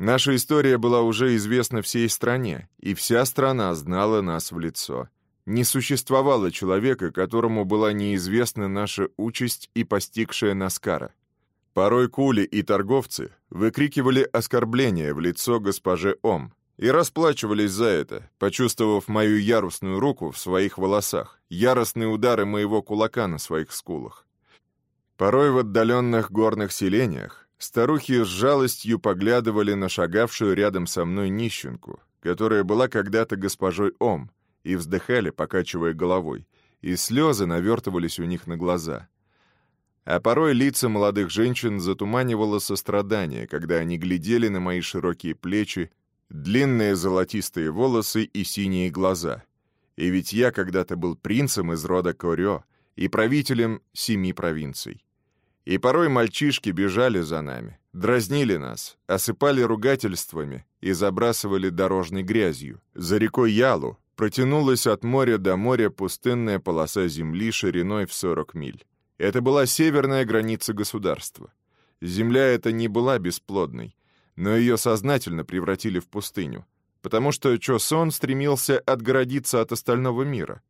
Наша история была уже известна всей стране, и вся страна знала нас в лицо. Не существовало человека, которому была неизвестна наша участь и постигшая нас кара. Порой кули и торговцы выкрикивали оскорбления в лицо госпоже Ом и расплачивались за это, почувствовав мою ярусную руку в своих волосах, яростные удары моего кулака на своих скулах. Порой в отдаленных горных селениях старухи с жалостью поглядывали на шагавшую рядом со мной нищенку, которая была когда-то госпожой Ом, и вздыхали, покачивая головой, и слезы навертывались у них на глаза — а порой лица молодых женщин затуманивало сострадание, когда они глядели на мои широкие плечи, длинные золотистые волосы и синие глаза. И ведь я когда-то был принцем из рода Корё и правителем семи провинций. И порой мальчишки бежали за нами, дразнили нас, осыпали ругательствами и забрасывали дорожной грязью. За рекой Ялу протянулась от моря до моря пустынная полоса земли шириной в 40 миль. Это была северная граница государства. Земля эта не была бесплодной, но ее сознательно превратили в пустыню, потому что Чосон стремился отгородиться от остального мира.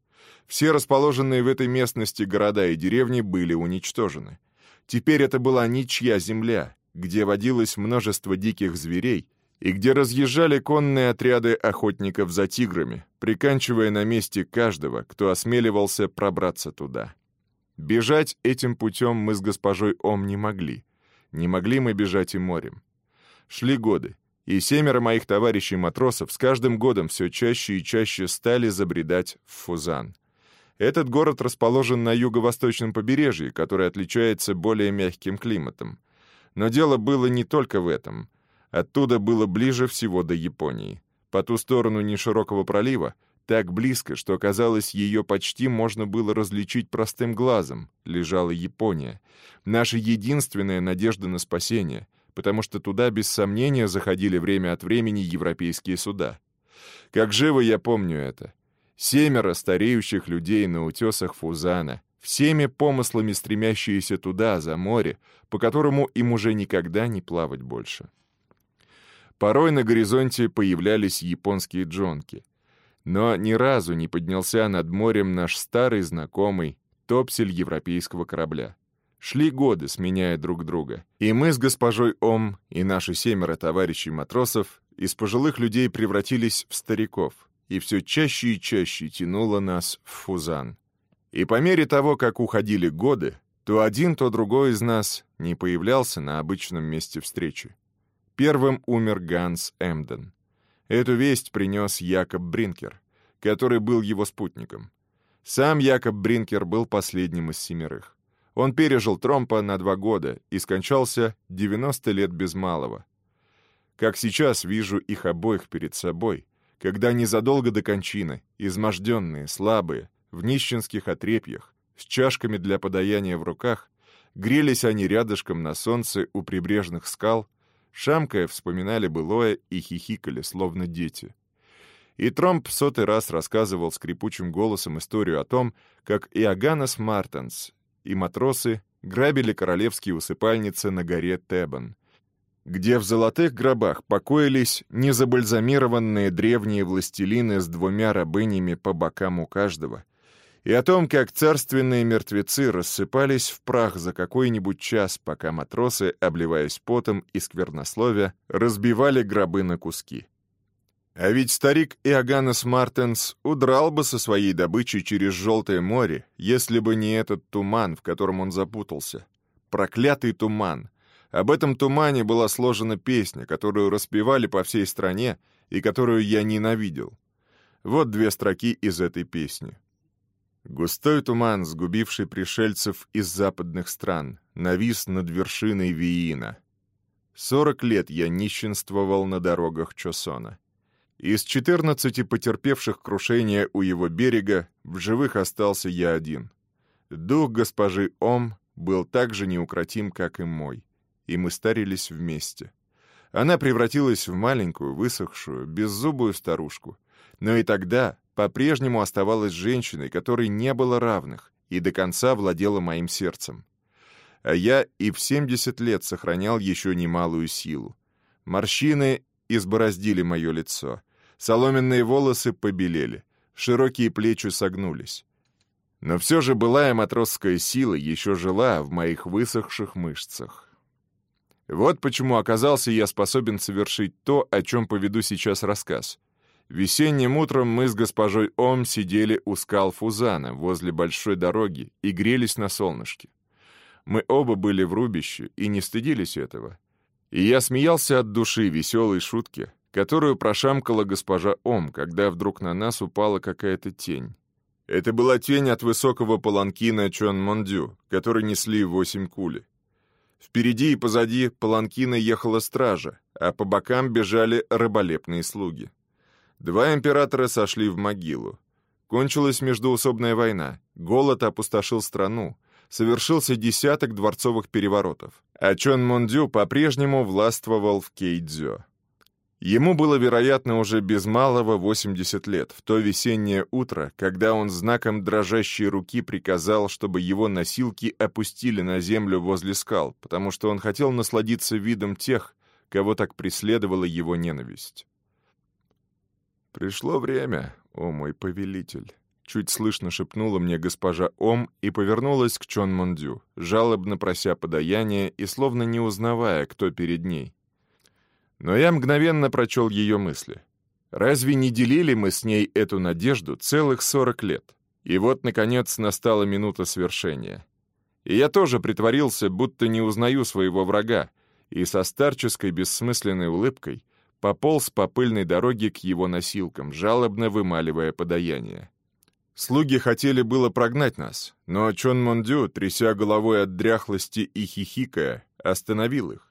Все расположенные в этой местности города и деревни были уничтожены. Теперь это была ничья земля, где водилось множество диких зверей и где разъезжали конные отряды охотников за тиграми, приканчивая на месте каждого, кто осмеливался пробраться туда. Бежать этим путем мы с госпожой Ом не могли. Не могли мы бежать и морем. Шли годы, и семеро моих товарищей-матросов с каждым годом все чаще и чаще стали забредать в Фузан. Этот город расположен на юго-восточном побережье, которое отличается более мягким климатом. Но дело было не только в этом. Оттуда было ближе всего до Японии. По ту сторону неширокого пролива так близко, что, казалось, ее почти можно было различить простым глазом, лежала Япония. Наша единственная надежда на спасение, потому что туда без сомнения заходили время от времени европейские суда. Как живо я помню это. Семеро стареющих людей на утесах Фузана, всеми помыслами стремящиеся туда, за море, по которому им уже никогда не плавать больше. Порой на горизонте появлялись японские джонки. Но ни разу не поднялся над морем наш старый знакомый топсель европейского корабля. Шли годы, сменяя друг друга. И мы с госпожой Ом и наши семеро товарищей-матросов из пожилых людей превратились в стариков, и все чаще и чаще тянуло нас в Фузан. И по мере того, как уходили годы, то один, то другой из нас не появлялся на обычном месте встречи. Первым умер Ганс Эмден. Эту весть принес Якоб Бринкер, который был его спутником. Сам Якоб Бринкер был последним из семерых. Он пережил Тромпа на два года и скончался 90 лет без малого. Как сейчас вижу их обоих перед собой, когда незадолго до кончины, изможденные, слабые, в нищенских отрепьях, с чашками для подаяния в руках, грелись они рядышком на солнце у прибрежных скал, Шамкая вспоминали былое и хихикали, словно дети. И Тромп в сотый раз рассказывал скрипучим голосом историю о том, как Иоганнес Мартенс и матросы грабили королевские усыпальницы на горе Тебан, где в золотых гробах покоились незабальзамированные древние властелины с двумя рабынями по бокам у каждого, и о том, как царственные мертвецы рассыпались в прах за какой-нибудь час, пока матросы, обливаясь потом и сквернословия, разбивали гробы на куски. А ведь старик Иоганнес Мартенс удрал бы со своей добычей через Желтое море, если бы не этот туман, в котором он запутался. Проклятый туман. Об этом тумане была сложена песня, которую распевали по всей стране и которую я ненавидел. Вот две строки из этой песни. Густой туман, сгубивший пришельцев из западных стран, навис над вершиной Виина. Сорок лет я нищенствовал на дорогах Чосона. Из четырнадцати потерпевших крушение у его берега в живых остался я один. Дух госпожи Ом был так же неукротим, как и мой, и мы старились вместе. Она превратилась в маленькую, высохшую, беззубую старушку. Но и тогда по-прежнему оставалась женщиной, которой не было равных, и до конца владела моим сердцем. А я и в 70 лет сохранял еще немалую силу. Морщины избороздили мое лицо. Соломенные волосы побелели, широкие плечи согнулись. Но все же былая матросская сила еще жила в моих высохших мышцах. Вот почему оказался я способен совершить то, о чем поведу сейчас рассказ. Весенним утром мы с госпожой Ом сидели у скал Фузана возле большой дороги и грелись на солнышке. Мы оба были в рубище и не стыдились этого. И я смеялся от души веселой шутки, которую прошамкала госпожа Ом, когда вдруг на нас упала какая-то тень. Это была тень от высокого паланкина Чон Мондю, который несли восемь кули. Впереди и позади паланкина ехала стража, а по бокам бежали рыболепные слуги. Два императора сошли в могилу. Кончилась междуусобная война, голод опустошил страну, совершился десяток дворцовых переворотов, а Чон Мондю по-прежнему властвовал в Кейдзё. Ему было, вероятно, уже без малого 80 лет, в то весеннее утро, когда он знаком дрожащей руки приказал, чтобы его носилки опустили на землю возле скал, потому что он хотел насладиться видом тех, кого так преследовала его ненависть. «Пришло время, о мой повелитель», — чуть слышно шепнула мне госпожа Ом и повернулась к Чон Мондю, жалобно прося подаяния и словно не узнавая, кто перед ней. Но я мгновенно прочел ее мысли. Разве не делили мы с ней эту надежду целых сорок лет? И вот, наконец, настала минута свершения. И я тоже притворился, будто не узнаю своего врага, и со старческой бессмысленной улыбкой пополз по пыльной дороге к его носилкам, жалобно вымаливая подаяние. Слуги хотели было прогнать нас, но Чон Мондю, тряся головой от дряхлости и хихикая, остановил их.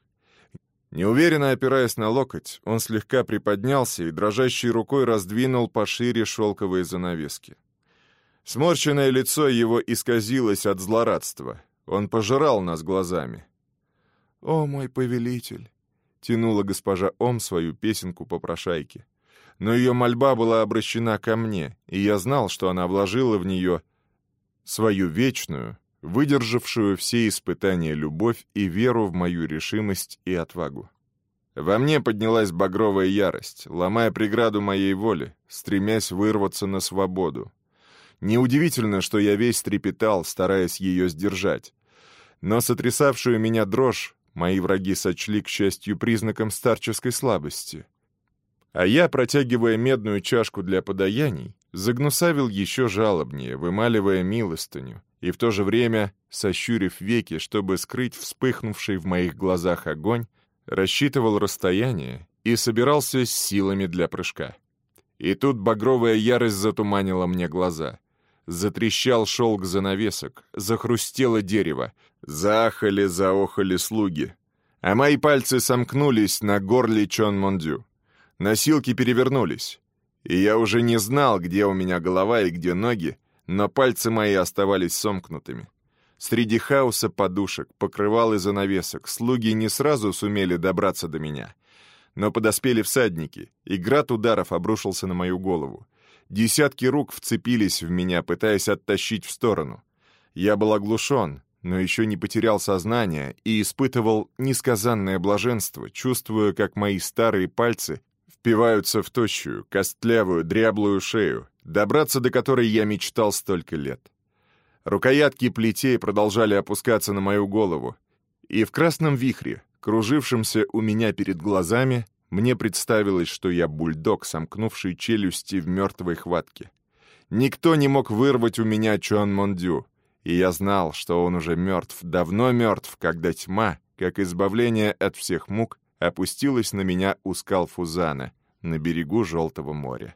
Неуверенно опираясь на локоть, он слегка приподнялся и дрожащей рукой раздвинул пошире шелковые занавески. Сморщенное лицо его исказилось от злорадства. Он пожирал нас глазами. «О, мой повелитель!» — тянула госпожа Ом свою песенку по прошайке. Но ее мольба была обращена ко мне, и я знал, что она вложила в нее свою вечную, выдержавшую все испытания любовь и веру в мою решимость и отвагу. Во мне поднялась багровая ярость, ломая преграду моей воли, стремясь вырваться на свободу. Неудивительно, что я весь трепетал, стараясь ее сдержать. Но сотрясавшую меня дрожь мои враги сочли, к счастью, признаком старческой слабости. А я, протягивая медную чашку для подаяний, загнусавил еще жалобнее, вымаливая милостыню, и в то же время, сощурив веки, чтобы скрыть вспыхнувший в моих глазах огонь, рассчитывал расстояние и собирался с силами для прыжка. И тут багровая ярость затуманила мне глаза. Затрещал шелк занавесок, захрустело дерево, заахали, заохали слуги. А мои пальцы сомкнулись на горле Чон Мондю. Носилки перевернулись. И я уже не знал, где у меня голова и где ноги, но пальцы мои оставались сомкнутыми. Среди хаоса подушек, покрывал и занавесок слуги не сразу сумели добраться до меня. Но подоспели всадники, и град ударов обрушился на мою голову. Десятки рук вцепились в меня, пытаясь оттащить в сторону. Я был оглушен, но еще не потерял сознание и испытывал несказанное блаженство, чувствуя, как мои старые пальцы впиваются в тощую, костлявую, дряблую шею, добраться до которой я мечтал столько лет. Рукоятки плетей продолжали опускаться на мою голову, и в красном вихре, кружившемся у меня перед глазами, мне представилось, что я бульдог, сомкнувший челюсти в мертвой хватке. Никто не мог вырвать у меня Чон Мондю, и я знал, что он уже мертв, давно мертв, когда тьма, как избавление от всех мук, опустилась на меня у скал Фузана на берегу Желтого моря.